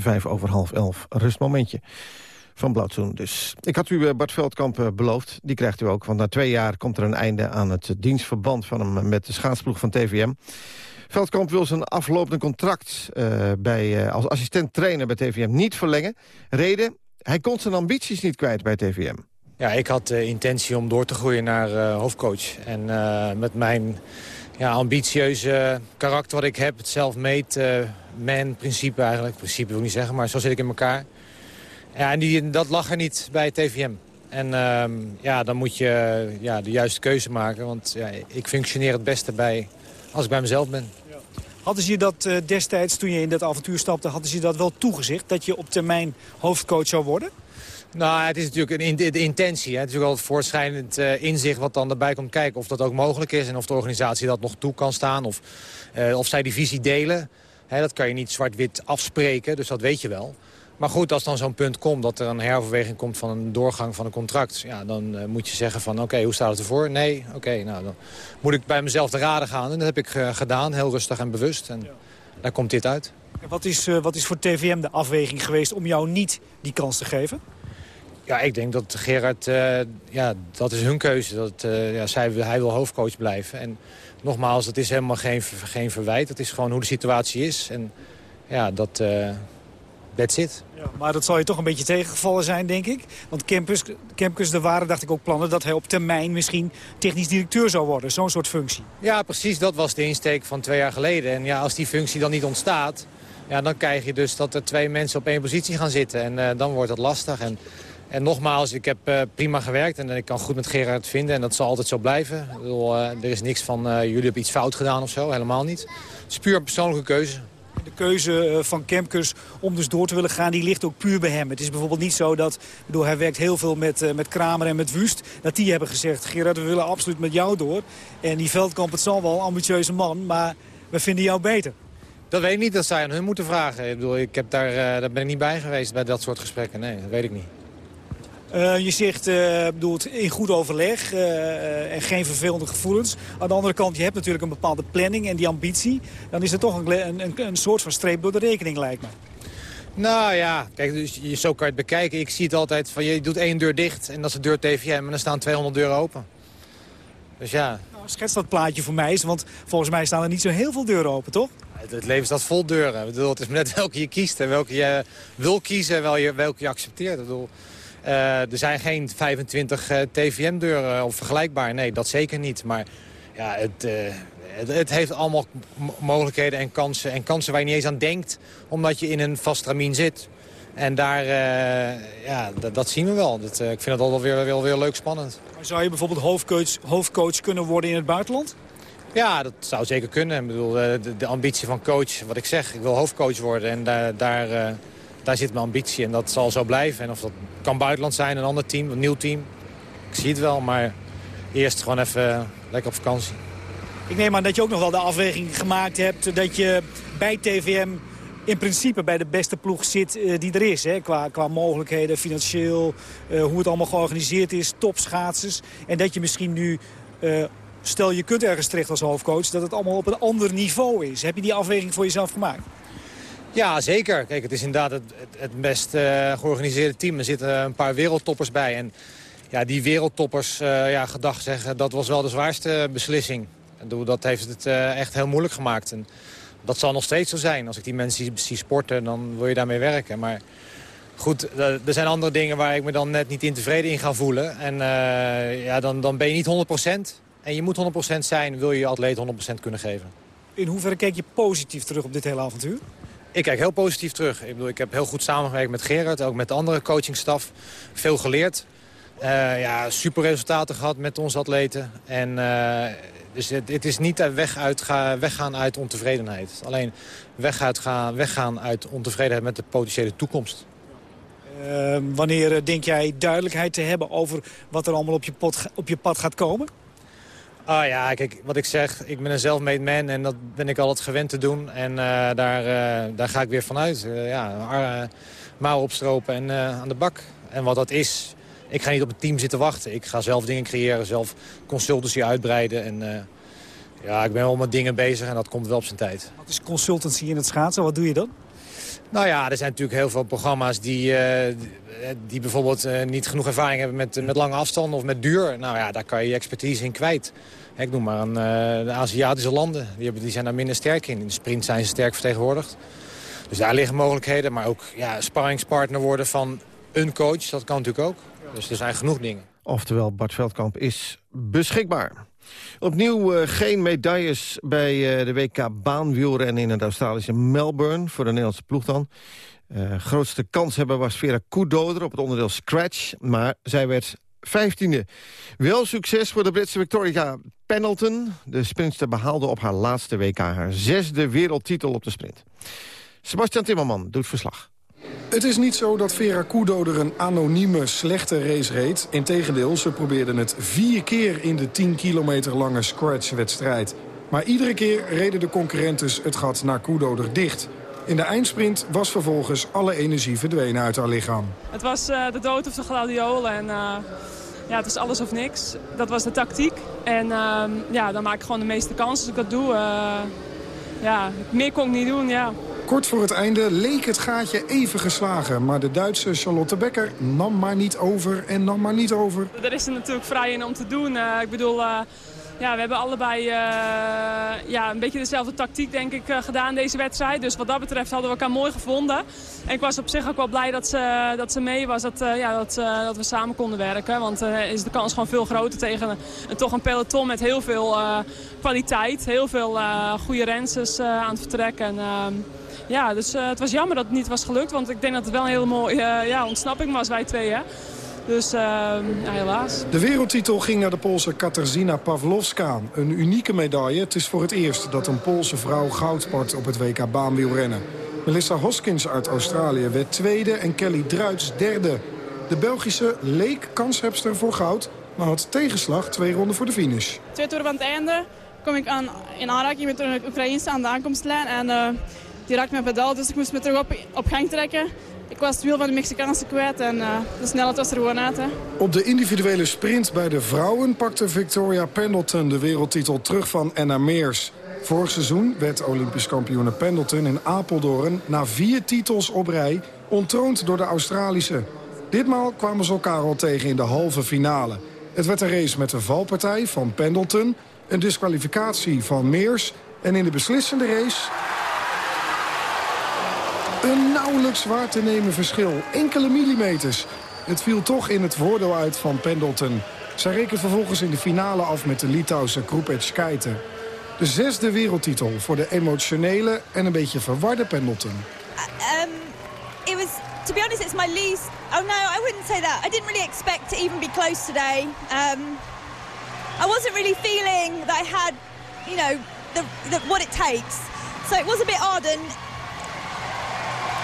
vijf over half elf rustmomentje van Blauwtsoen dus. Ik had u uh, Bart Veldkamp uh, beloofd, die krijgt u ook. Want na twee jaar komt er een einde aan het dienstverband van hem met de schaatsploeg van TVM. Veldkamp wil zijn aflopende contract bij, als assistent-trainer bij TVM niet verlengen. Reden, hij kon zijn ambities niet kwijt bij TVM. Ja, ik had de intentie om door te groeien naar uh, hoofdcoach. En uh, met mijn ja, ambitieuze karakter wat ik heb, het self-made uh, man-principe eigenlijk. Principe wil ik niet zeggen, maar zo zit ik in elkaar. Ja, en die, dat lag er niet bij TVM. En ehm, ja, dan moet je ja, de juiste keuze maken. Want ja, ik functioneer het beste bij, als ik bij mezelf ben. Hadden ze je dat destijds, toen je in dat avontuur stapte... hadden ze je dat wel toegezegd, dat je op termijn hoofdcoach zou worden? Nou, het is natuurlijk een, de intentie. Hè. Het is ook wel het voortschrijdend uh, inzicht wat dan erbij komt kijken. Of dat ook mogelijk is en of de organisatie dat nog toe kan staan. Of, uh, of zij die visie delen. Hè, dat kan je niet zwart-wit afspreken, dus dat weet je wel. Maar goed, als dan zo'n punt komt dat er een heroverweging komt van een doorgang van een contract... Ja, dan uh, moet je zeggen van oké, hoe staat het ervoor? Nee, oké, nou dan moet ik bij mezelf te raden gaan. En dat heb ik gedaan, heel rustig en bewust. En daar komt dit uit. Wat is, wat is voor TVM de afweging geweest om jou niet die kans te geven? Ja, ik denk dat Gerard, uh, ja, dat is hun keuze. Dat, uh, ja, zij, hij wil hoofdcoach blijven. En nogmaals, dat is helemaal geen, geen verwijt. Het is gewoon hoe de situatie is. En ja, dat, uh, that's it. Ja, maar dat zal je toch een beetje tegengevallen zijn, denk ik. Want Campus, Campus, er waren, dacht ik, ook plannen... dat hij op termijn misschien technisch directeur zou worden. Zo'n soort functie. Ja, precies. Dat was de insteek van twee jaar geleden. En ja, als die functie dan niet ontstaat... Ja, dan krijg je dus dat er twee mensen op één positie gaan zitten. En dan wordt het lastig. En en nogmaals, ik heb uh, prima gewerkt en ik kan goed met Gerard vinden. En dat zal altijd zo blijven. Ik bedoel, uh, er is niks van, uh, jullie hebben iets fout gedaan of zo. Helemaal niet. Het is puur een persoonlijke keuze. De keuze van Kemkers om dus door te willen gaan, die ligt ook puur bij hem. Het is bijvoorbeeld niet zo dat, bedoel, hij werkt heel veel met, met Kramer en met Wust. Dat die hebben gezegd, Gerard, we willen absoluut met jou door. En die Veldkamp, het zal wel een ambitieuze man, maar we vinden jou beter. Dat weet ik niet, dat zij aan hun moeten vragen. Ik bedoel, ik heb daar, daar ben ik niet bij geweest bij dat soort gesprekken. Nee, dat weet ik niet. Uh, je zegt, uh, bedoelt in goed overleg uh, en geen vervelende gevoelens. Aan de andere kant, je hebt natuurlijk een bepaalde planning en die ambitie. Dan is er toch een, een, een soort van streep door de rekening, lijkt me. Nou ja, kijk, dus je, zo kan je het bekijken. Ik zie het altijd van, je doet één deur dicht en dat is de deur TVM en dan staan 200 deuren open. Dus ja. Nou, schets dat plaatje voor mij eens, want volgens mij staan er niet zo heel veel deuren open, toch? Het, het leven staat vol deuren. Ik bedoel, het is net welke je kiest en welke je wil kiezen en welke je accepteert. Ik bedoel, er zijn geen 25 uh, TVM-deuren of vergelijkbaar. Nee, dat zeker niet. Maar ja, het, het, heeft allemaal mogelijkheden en kansen. En kansen waar je niet eens aan denkt, omdat je in een vast ramien zit. En daar, ja, dat zien we wel. Dat, ik vind het al wel weer, wel weer leuk spannend. Maar zou je bijvoorbeeld hoofdcoach, hoofdcoach kunnen worden in het buitenland? Ja, dat zou zeker kunnen. Ik bedoel, de, de ambitie van coach, wat ik zeg, ik wil hoofdcoach worden. En daar, daar daar zit mijn ambitie en dat zal zo blijven. En of dat kan buitenland zijn, een ander team, een nieuw team. Ik zie het wel, maar eerst gewoon even lekker op vakantie. Ik neem aan dat je ook nog wel de afweging gemaakt hebt... dat je bij TVM in principe bij de beste ploeg zit uh, die er is. Hè? Qua, qua mogelijkheden, financieel, uh, hoe het allemaal georganiseerd is, topschaatsers. En dat je misschien nu, stel je kunt ergens terecht als hoofdcoach... dat het allemaal op een ander niveau is. Heb je die afweging voor jezelf gemaakt? Ja, zeker. Kijk, het is inderdaad het, het best uh, georganiseerde team. Er zitten een paar wereldtoppers bij. En ja, die wereldtoppers, uh, ja, gedacht zeggen, dat was wel de zwaarste beslissing. Dat heeft het uh, echt heel moeilijk gemaakt. En dat zal nog steeds zo zijn. Als ik die mensen zie sporten, dan wil je daarmee werken. Maar goed, er zijn andere dingen waar ik me dan net niet in tevreden in ga voelen. En ja, dan, dan ben je niet 100%. En je moet 100% zijn, wil je je atleet 100% kunnen geven. In hoeverre kijk je positief terug op dit hele avontuur? Ik kijk heel positief terug. Ik, bedoel, ik heb heel goed samengewerkt met Gerard, ook met de andere coachingstaf. Veel geleerd. Uh, ja, super resultaten gehad met onze atleten. En, uh, dus het, is niet weg weggaan uit ontevredenheid. Alleen weggaan uit ontevredenheid met de potentiële toekomst. Uh, wanneer denk jij duidelijkheid te hebben over wat er allemaal op je, op je pad gaat komen? Ah ja, kijk, wat ik zeg, ik ben een self-made man en dat ben ik altijd gewend te doen. En uh, daar, uh, daar ga ik weer vanuit. Uh, ja, mouwen opstropen en aan de bak. En wat dat is, ik ga niet op het team zitten wachten. Ik ga zelf dingen creëren, zelf consultancy uitbreiden. En eh, ja, ik ben wel met dingen bezig en dat komt wel op zijn tijd. Wat is consultancy in het schaatsen? Wat doe je dan? Nou ja, er zijn natuurlijk heel veel programma's die, uh, die bijvoorbeeld uh, niet genoeg ervaring hebben met, met lange afstanden of met duur. Nou ja, daar kan je expertise in kwijt. Ik noem maar uh, de Aziatische landen. Die, hebben, die zijn daar minder sterk in. In de sprint zijn ze sterk vertegenwoordigd. Dus daar liggen mogelijkheden. Maar ook ja, sparringspartner worden van een coach, dat kan natuurlijk ook. Dus er zijn genoeg dingen. Oftewel, Bart Veldkamp is beschikbaar. Opnieuw uh, geen medailles bij uh, de WK baanwielrennen in het Australische Melbourne. Voor de Nederlandse ploeg dan. Uh, grootste kans hebben was Vera Koedoder op het onderdeel Scratch. Maar zij werd vijftiende. Wel succes voor de Britse Victoria Pendleton. De sprinter behaalde op haar laatste WK haar zesde wereldtitel op de sprint. Sebastian Timmerman doet verslag. Het is niet zo dat Vera Kudo er een anonieme, slechte race reed. Integendeel, ze probeerden het vier keer in de 10 kilometer lange scratch-wedstrijd. Maar iedere keer reden de concurrenten het gat naar Kudo dicht. In de eindsprint was vervolgens alle energie verdwenen uit haar lichaam. Het was uh, de dood of de gladiolen en uh, ja, het is alles of niks. Dat was de tactiek. En uh, ja, dan maak ik gewoon de meeste kans als ik dat doe. ja, meer kon ik niet doen, ja. Kort voor het einde leek het gaatje even geslagen. Maar de Duitse Charlotte Becker nam maar niet over en nam maar niet over. Er is er natuurlijk vrij in om te doen. Uh, ik bedoel, uh, ja, we hebben allebei uh, ja, een beetje dezelfde tactiek denk ik gedaan deze wedstrijd. Dus wat dat betreft hadden we elkaar mooi gevonden. En ik was op zich ook wel blij dat ze, dat ze mee was. Dat, ja, dat, dat we samen konden werken. Want is de kans gewoon veel groter tegen een, toch een peloton met heel veel kwaliteit. Heel veel goede renses aan het vertrekken. En, ehm, ja, dus uh, het was jammer dat het niet was gelukt. Want ik denk dat het wel een hele mooie uh, ja, ontsnapping was, wij twee. Hè? Dus uh, ja, helaas. De wereldtitel ging naar de Poolse Katarzyna Pawlowska. Een unieke medaille. Het is voor het eerst dat een Poolse vrouw goud pakt op het WK baanwielrennen. Melissa Hoskins uit Australië werd tweede en Kelly Druits derde. De Belgische leek kanshebster voor goud, maar had tegenslag twee ronden voor de finish. Twee toeren van het einde kom ik aan, in aanraking met een Oekraïnse aan de aankomstlijn. En, uh, die raakte mijn pedaal, dus ik moest me terug op, op gang trekken. Ik was het wiel van de Mexicaanse kwijt en uh, de snelheid was er gewoon uit. Op de individuele sprint bij de vrouwen pakte Victoria Pendleton de wereldtitel terug van Anna Meers. Vorig seizoen werd Olympisch kampioene Pendleton in Apeldoorn... na vier titels op rij ontroond door de Australische. Ditmaal kwamen ze elkaar al tegen in de halve finale. Het werd een race met een valpartij van Pendleton... een disqualificatie van Meers... en in de beslissende race een nauwelijks waar te nemen verschil. Enkele millimeters. Het viel toch in het voordeel uit van Pendleton. Zij rekent vervolgens in de finale af met de Litouwse Krupetskaite. De zesde wereldtitel voor de emotionele en een beetje verwarde Pendleton. Uh, um, it was, to be honest, it's my least... Oh no, I wouldn't say that. I didn't really expect to even be close today. Um, I wasn't really feeling that I had, you know, the, what it takes. So it was a bit odd and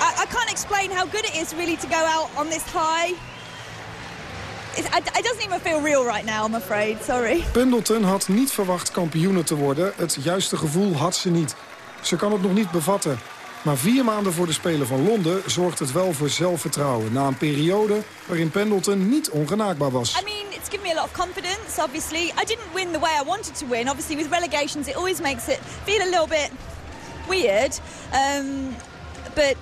I, I can't explain how good it is really to go out on this high. It, it doesn't even feel real right now, I'm afraid. Sorry. Pendleton had niet verwacht kampioene te worden. Het juiste gevoel had ze niet. Ze kan het nog niet bevatten. Maar vier maanden voor de Spelen van Londen zorgt het wel voor zelfvertrouwen... na een periode waarin Pendleton niet ongenaakbaar was. I mean, it's given me a lot of confidence, obviously. I didn't win the way I wanted to win. Obviously, with relegations, it always makes it feel a little bit weird. Um, but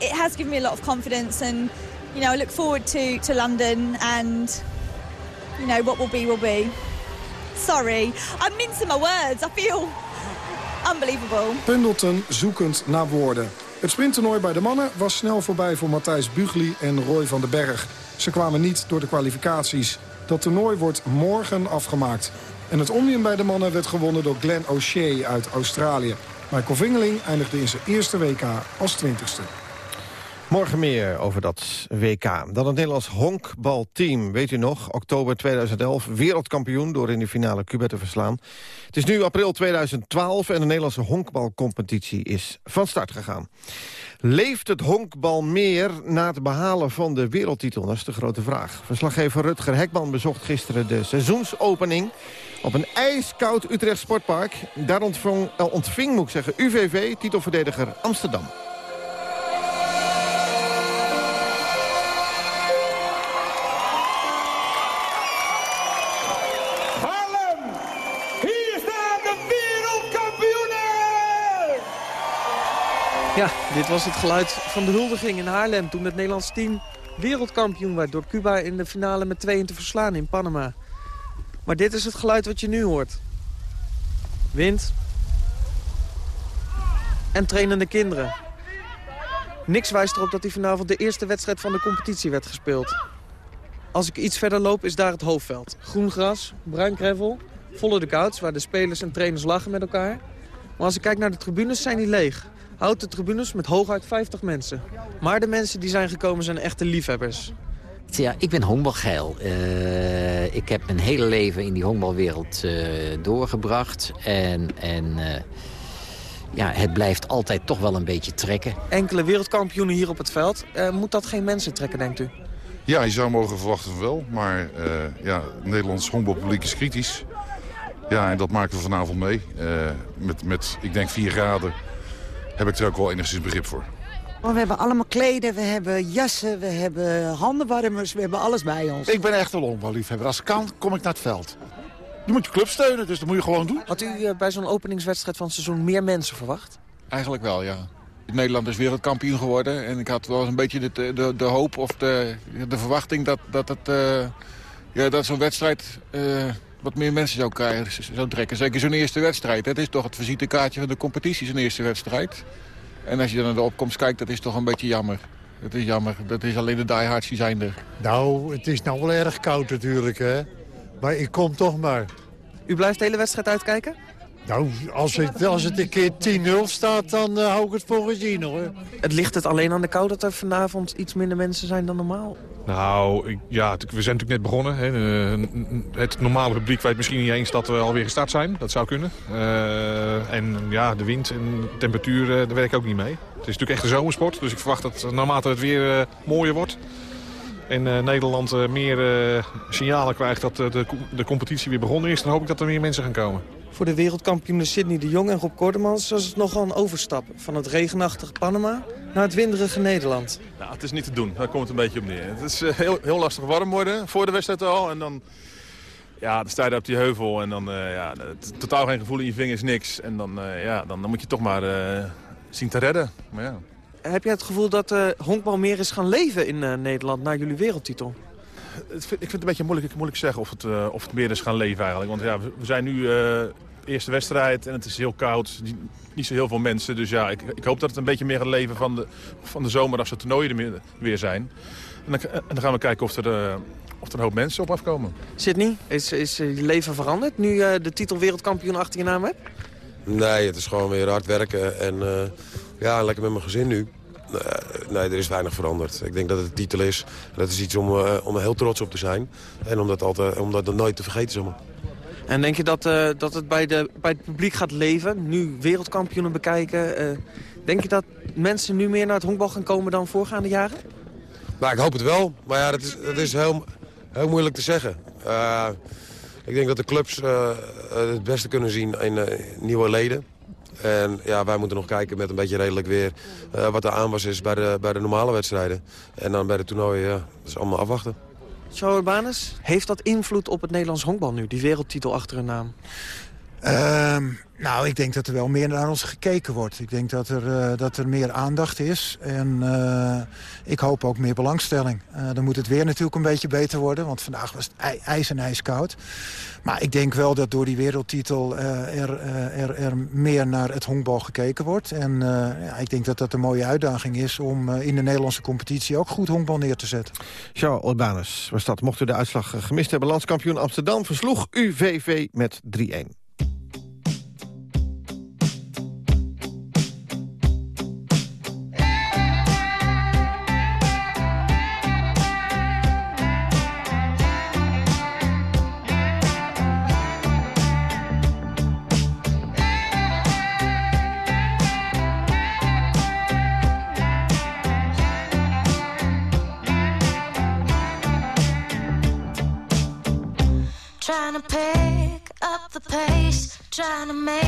it has given me a lot of confidence and you know I look forward to, to London and you know what will be will be. Sorry, I'm mincing my words. I feel unbelievable. Pendleton zoekend naar woorden. Het sprinttoernooi bij de mannen was snel voorbij voor Matthijs Bugli en Roy van den Berg. Ze kwamen niet door de kwalificaties. Dat toernooi wordt morgen afgemaakt. En het omnium bij de mannen werd gewonnen door Glenn O'Shea uit Australië. Michael Vingeling eindigde in zijn eerste WK als twintigste. Morgen meer over dat WK. Dan het Nederlands honkbalteam. Weet u nog, oktober 2011, wereldkampioen... door in de finale Cuba te verslaan. Het is nu april 2012 en de Nederlandse honkbalcompetitie is van start gegaan. Leeft het honkbal meer na het behalen van de wereldtitel? Dat is de grote vraag. Verslaggever Rutger Hekman bezocht gisteren de seizoensopening... op een ijskoud Utrecht Sportpark. Daar ontving, eh, ontving moet ik zeggen, UVV, titelverdediger Amsterdam. Ja, dit was het geluid van de huldiging in Haarlem... toen het Nederlands team wereldkampioen werd... door Cuba in de finale met 2 te verslaan in Panama. Maar dit is het geluid wat je nu hoort. Wind. En trainende kinderen. Niks wijst erop dat die vanavond de eerste wedstrijd van de competitie werd gespeeld. Als ik iets verder loop is daar het hoofdveld. Groen gras, bruin gravel, volle de waar de spelers en trainers lachen met elkaar. Maar als ik kijk naar de tribunes zijn die leeg. Houten tribunes met hooguit 50 mensen. Maar de mensen die zijn gekomen zijn echte liefhebbers. Ja, ik ben honkbalgeil. Uh, ik heb mijn hele leven in die honkbalwereld uh, doorgebracht. En, en uh, ja, het blijft altijd toch wel een beetje trekken. Enkele wereldkampioenen hier op het veld. moet dat geen mensen trekken, denkt u? Ja, je zou mogen verwachten van wel. Maar ja, het Nederlands honkbalpubliek is kritisch. Ja, en dat maken we vanavond mee. met, met, ik denk, 4 graden heb ik er ook wel enigszins begrip voor. Oh, we hebben allemaal kleden, we hebben jassen, we hebben handenwarmers, we hebben alles bij ons. Ik ben echt een honkballiefhebber. Als het kan, kom ik naar het veld. Je moet je club steunen, dus dat moet je gewoon doen. Had u eh, bij zo'n openingswedstrijd van het seizoen meer mensen verwacht? Eigenlijk wel, ja. Nederland is wereldkampioen geworden. En ik had wel een beetje de, de, de hoop of de, de verwachting dat, dat, het, uh, ja, dat zo'n wedstrijd uh, wat meer mensen zou, krijgen, zou trekken. Zeker zo'n eerste wedstrijd. Het is toch het visitekaartje van de competitie, zo'n eerste wedstrijd. En als je dan naar de opkomst kijkt, dat is toch een beetje jammer. Dat is jammer. Dat is alleen de diehards die zijn er. Nou, het is nou wel erg koud natuurlijk, hè. Maar ik kom toch maar. U blijft de hele wedstrijd uitkijken? Nou, als het, als het een keer 10-0 staat, dan uh, hou ik het voor gezien, hoor. Het ligt het alleen aan de kou dat er vanavond iets minder mensen zijn dan normaal? Nou, ik, ja, we zijn natuurlijk net begonnen. Hè. Eh, het normale publiek weet misschien niet eens dat we alweer gestart zijn. Dat zou kunnen. Uh, en ja, de wind en temperatuur, daar werk ik ook niet mee. Het is natuurlijk echt een zomersport. Dus ik verwacht dat naarmate het weer mooier wordt... en Nederland meer signalen krijgt dat de, de competitie weer begonnen is... dan hoop ik dat er meer mensen gaan komen. Voor de wereldkampioenen Sidney de Jong en Rob Kordemans was het nogal een overstap. Van het regenachtige Panama naar het winderige Nederland. Nou, het is niet te doen. Daar komt het een beetje op neer. Het is uh, heel, heel lastig warm worden voor de wedstrijd al. En dan, ja, dan sta je daar op die heuvel en dan uh, ja, totaal geen gevoel in je vingers, niks. En dan, uh, ja, dan, dan, moet je toch maar zien te redden. Maar ja. Heb jij het gevoel dat honkbal meer is gaan leven in Nederland na jullie wereldtitel? ik vind het een beetje moeilijk, moeilijk zeggen of het, of het meer is gaan leven eigenlijk. Want ja, we zijn nu eerste wedstrijd en het is heel koud. Niet zo heel veel mensen. Dus ja, ik, ik hoop dat het een beetje meer gaat leven van de, van de zomer als de toernooien er weer zijn. En dan, en dan gaan we kijken of er, uh, of er een hoop mensen op afkomen. Sydney, is, is je leven veranderd nu je de titel wereldkampioen achter je naam hebt? Nee, het is gewoon weer hard werken en uh, ja, lekker met mijn gezin nu. Nee, er is weinig veranderd. Ik denk dat het de titel is. Dat is iets om, uh, om heel trots op te zijn. En om dat, altijd, om dat nooit te vergeten. Zeg maar. En denk je dat, uh, dat het bij, de, bij het publiek gaat leven? Nu wereldkampioenen bekijken. Uh, denk je dat mensen nu meer naar het honkbal gaan komen dan voorgaande jaren? Nou, ik hoop het wel. Maar ja, dat is, dat is heel, heel moeilijk te zeggen. Uh, ik denk dat de clubs het beste kunnen zien in nieuwe leden. En ja, wij moeten nog kijken met een beetje redelijk weer wat de aanwas is bij de, bij de normale wedstrijden. En dan bij de toernooien, ja, dat is allemaal afwachten. Charles Urbanus, heeft dat invloed op het Nederlands honkbal nu, die wereldtitel achter hun naam? Um, nou, ik denk dat er wel meer naar ons gekeken wordt. Ik denk dat er, uh, dat er meer aandacht is. En uh, ik hoop ook meer belangstelling. Uh, dan moet het weer natuurlijk een beetje beter worden. Want vandaag was het ijs en ijskoud. Maar ik denk wel dat door die wereldtitel er, er, er, meer naar het honkbal gekeken wordt. En ja, ik denk dat dat een mooie uitdaging is om in de Nederlandse competitie ook goed honkbal neer te zetten. Charles Urbanus was dat. Mocht u de uitslag gemist hebben, landskampioen Amsterdam versloeg UVV met 3-1. dynamite.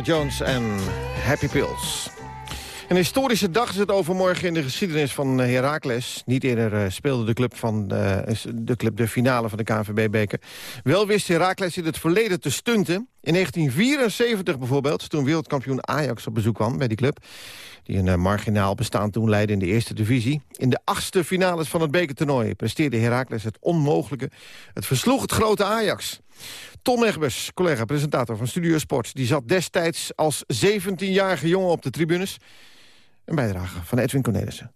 Jones en Happy Pills. Een historische dag is het overmorgen in de geschiedenis van eh, Heracles. Niet eerder eh, speelde de club, van, eh, de club de finale van de KNVB-beker. Wel wist Heracles in het verleden te stunten. In 1974 bijvoorbeeld, toen wereldkampioen Ajax op bezoek kwam bij die club. Die een marginaal bestaan toen leidde in de eerste divisie. In de achtste finales van het bekertoernooi presteerde Heracles het onmogelijke. Het versloeg het grote Ajax. Tom Egbers, collega-presentator van Studio Sport... die zat destijds als 17-jarige jongen op de tribunes. Een bijdrage van Edwin Cornelissen.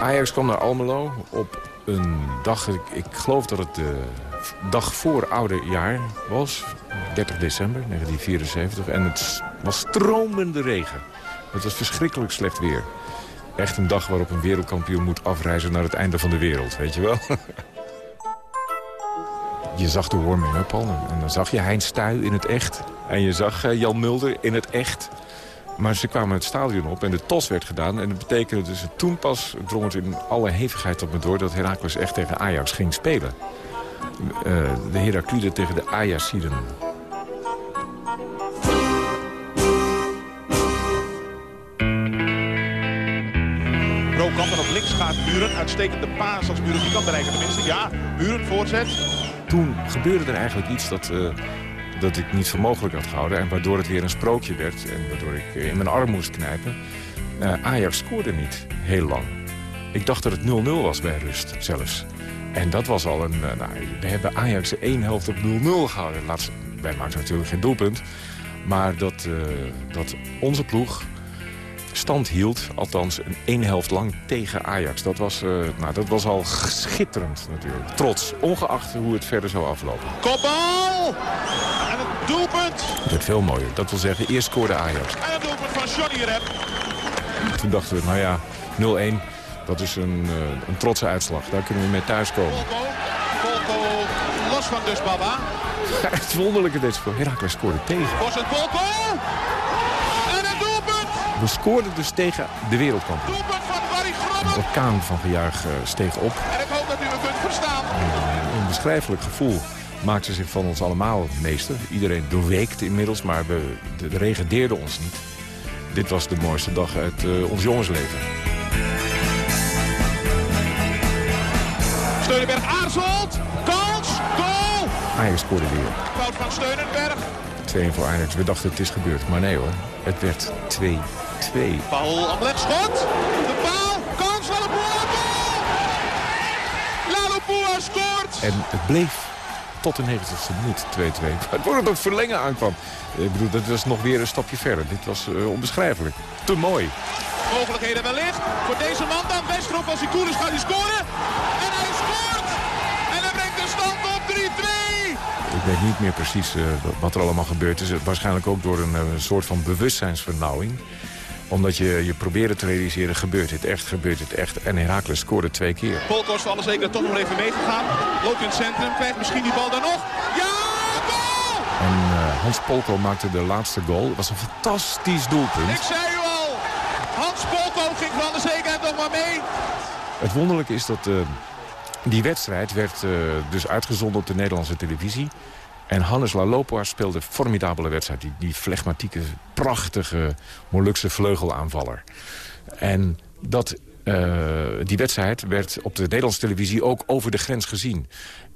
Ajax kwam naar Almelo op een dag, ik, geloof dat het de dag voor oude jaar was. 30 december 1974. En het was stromende regen. Het was verschrikkelijk slecht weer. Echt een dag waarop een wereldkampioen moet afreizen naar het einde van de wereld, weet je wel. Je zag de warming-up al en dan zag je Heinz Stuy in het echt. En je zag eh, Jan Mulder in het echt. Maar ze kwamen het stadion op en de tos werd gedaan. En dat betekende dus toen pas drong het in alle hevigheid op me door... dat Heracles echt tegen Ajax ging spelen. Eh, de Heraklide tegen de Ajaxiden. Muren. Uitstekende paas als Muren die kan bereiken tenminste. Ja, Muren voorzet. Toen gebeurde er eigenlijk iets dat, eh, dat ik niet voor mogelijk had gehouden... en waardoor het weer een sprookje werd en waardoor ik eh, in mijn arm moest knijpen. Eh, Ajax scoorde niet heel lang. Ik dacht dat het 0-0 was bij rust zelfs. En dat was al een... nou, we hebben Ajax de één helft op 0-0 gehouden. Laatst, wij maakten natuurlijk geen doelpunt. Maar dat, dat onze ploeg stand hield, althans een één helft lang tegen Ajax. Dat was, eh, nou, dat was al schitterend natuurlijk. Trots, ongeacht hoe het verder zou aflopen. Kopbal! En het doelpunt. Het werd veel mooier. Dat wil zeggen, eerst scoorde Ajax. En het doelpunt van Johnny Rep. Toen dachten we, nou ja, 0-1, dat is een, eh, een trotse uitslag. Daar kunnen we mee thuiskomen. Volko los van dus Baba. Het wonderlijke dit spel. Heracles scoorde tegen. Was het Volko? We scoorden dus tegen de wereldkampioen. Een orkaan van gejuich eh, steeg op. En ik hoop dat u me kunt verstaan. Een onbeschrijfelijk gevoel maakte zich van ons allemaal meester. Iedereen doorweekte inmiddels, maar we, de, de regen deerde ons niet. Dit was de mooiste dag uit eh, ons jongensleven. Steunenberg aarzelt. Kans. Goal. Ajax scoorde weer. Fout van Steunenberg. 2-1 voor Ajax. We dachten het is gebeurd, maar nee hoor. Het werd 2-2. Paul Amlet schot. De paal. Kans. Lalopoua. Goal. Lalopoua scoort. En het bleef tot de 90ste minuut 2-2. Waardoor het ook verlengen aankwam. Ik bedoel, dat was nog weer een stapje verder. Dit was eh, onbeschrijfelijk. Te mooi. Mogelijkheden wellicht. Voor deze man dan. Westrop als hij cool is gaat hij scoren. En hij scoort. En hij brengt de stand op 3-2. Ik weet niet meer precies eh, wat er allemaal gebeurd is. Waarschijnlijk ook door een, eh, soort van bewustzijnsvernauwing. Omdat je je probeerde te realiseren, gebeurt dit echt, gebeurt dit echt. En Heracles scoorde twee keer. Polkos voor alle zekerheid toch nog even meegegaan. Loopt in het centrum, krijgt misschien die bal dan nog. Ja, goal! En eh, Hans Polko maakte de laatste goal. Het was een fantastisch doelpunt. Ik zei u al, Hans Polko ging voor alle zekerheid nog maar mee. Het wonderlijke is dat eh, die wedstrijd werd eh, dus uitgezonden op de Nederlandse televisie. En Hannes Lalopoa speelde een formidabele wedstrijd. Die, die flegmatieke, prachtige Molukse vleugelaanvaller. En dat, eh, die wedstrijd werd op de Nederlandse televisie ook over de grens gezien.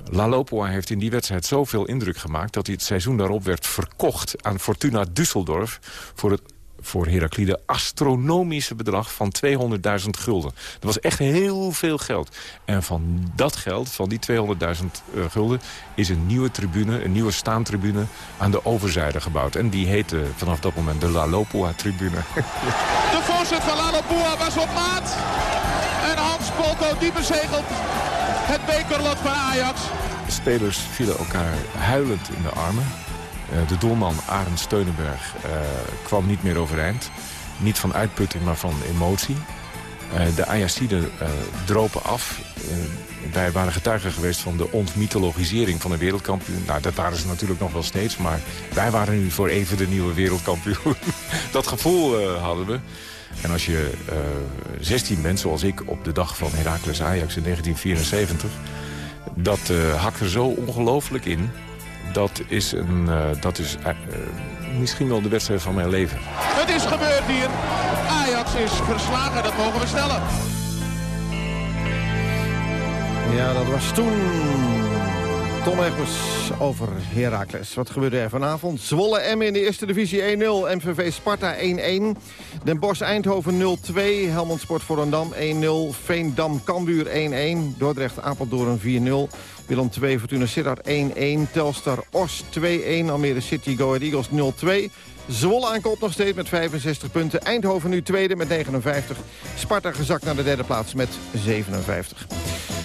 Lalopoa heeft in die wedstrijd zoveel indruk gemaakt... dat hij het seizoen daarop werd verkocht aan Fortuna Düsseldorf... voor het voor Heraklide astronomische bedrag van 200.000 gulden. Dat was echt heel veel geld. En van dat geld, van die 200.000 uh, gulden... is een nieuwe tribune, een nieuwe staantribune aan de overzijde gebouwd. En die heette vanaf dat moment de La Lopua-tribune. De voorzet van Lalopua was op maat. En Hans Polto die bezegelt het bekerlot van Ajax. Spelers vielen elkaar huilend in de armen. Uh, de doelman Arend Steunenberg uh, kwam niet meer overeind. Niet van uitputting, maar van emotie. Uh, de Ajaxiden dropen af. wij waren getuigen geweest van de ontmythologisering van de wereldkampioen. Nou, dat waren ze natuurlijk nog wel steeds. Maar wij waren nu voor even de nieuwe wereldkampioen. dat gevoel hadden we. En als je 16 bent, zoals ik, op de dag van Heracles Ajax in 1974... dat hakt er zo ongelooflijk in dat is, een, uh, dat is uh, misschien wel de wedstrijd van mijn leven. Het is gebeurd hier. Ajax is verslagen, dat mogen we stellen. Ja, dat was toen Tom Egbers over Heracles. Wat gebeurde er vanavond? Zwolle M in de eerste divisie 1-0. MVV Sparta 1-1. Den Bosch Eindhoven 0-2. Helmond Sport Volendam 1-0. Veendam Cambuur 1-1. Dordrecht Apeldoorn 4-0. Willem 2 Fortuna Sittard 1-1. Telstar Os 2-1. Almere City Go Eagles 0-2. Zwolle aan kop nog steeds met 65 punten. Eindhoven nu tweede met 59. Sparta gezakt naar de derde plaats met 57.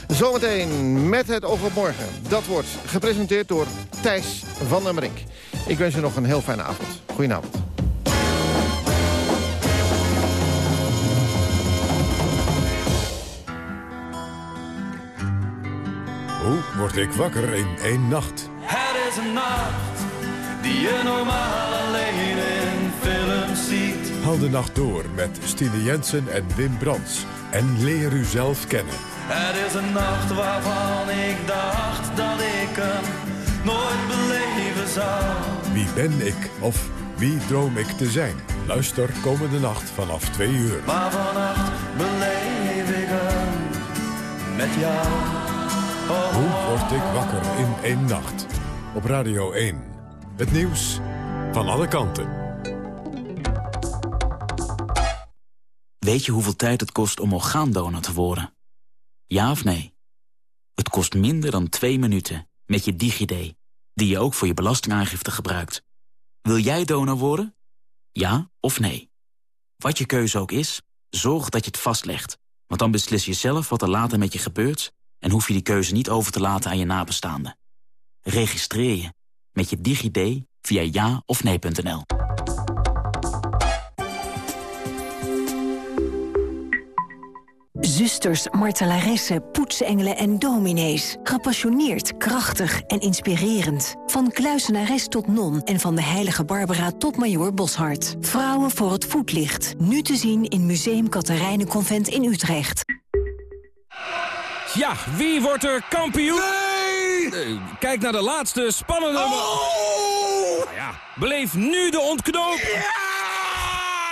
Zometeen met het oog op morgen. Dat wordt gepresenteerd door Thijs van der Brink. Ik wens u nog een heel fijne avond. Goedenavond. Hoe word ik wakker in één nacht? Het is een nacht die je normaal alleen in films ziet. Haal de nacht door met Stine Jensen en Wim Brands. En leer u zelf kennen. Het is een nacht waarvan ik dacht dat ik hem nooit beleven zou. Wie ben ik of wie droom ik te zijn? Luister komende nacht vanaf twee uur. Maar vannacht beleef ik hem met jou. Oh, Hoe word ik wakker in één nacht? Op Radio 1. Het nieuws van alle kanten. Weet je hoeveel tijd het kost om orgaandonor te worden? Ja of nee? Het kost minder dan twee minuten met je DigiD, die je ook voor je belastingaangifte gebruikt. Wil jij donor worden? Ja of nee? Wat je keuze ook is, zorg dat je het vastlegt. Want dan beslis je zelf wat er later met je gebeurt... en hoef je die keuze niet over te laten aan je nabestaanden. Registreer je met je DigiD via ja of nee.nl. Zusters, martelaressen, poetsengelen en dominees. Gepassioneerd, krachtig en inspirerend. Van kluisenares tot non en van de heilige Barbara tot majoor Boshart. Vrouwen voor het voetlicht. Nu te zien in Museum Katharijnenconvent in Utrecht. Ja, wie wordt er kampioen? Nee! kijk naar de laatste spannende... Oh! Ja, beleef nu de ontknoping.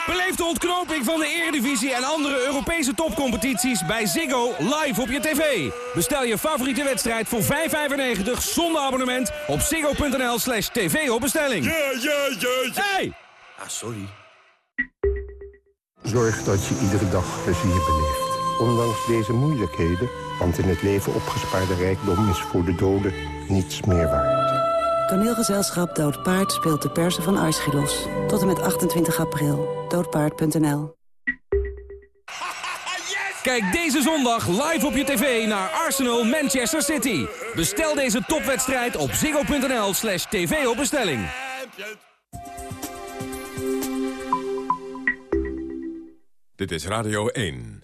Beleef de ontknoping van de Eredivisie en andere Europese topcompetities bij Ziggo live op je tv. Bestel je favoriete wedstrijd voor 5,95 zonder abonnement op ziggo.nl slash tv op bestelling. Ja, ja, ja, ja. Hey! Ah, sorry. Zorg dat je iedere dag plezier beleeft. Ondanks deze moeilijkheden, want in het leven opgespaarde rijkdom is voor de doden niets meer waard. Toneelgezelschap Dood Paard speelt de persen van Aeschylos. Tot en met 28 april. Doodpaard.nl Kijk deze zondag live op je tv naar Arsenal Manchester City. Bestel deze topwedstrijd op ziggo.nl slash tv op bestelling. Dit is Radio 1.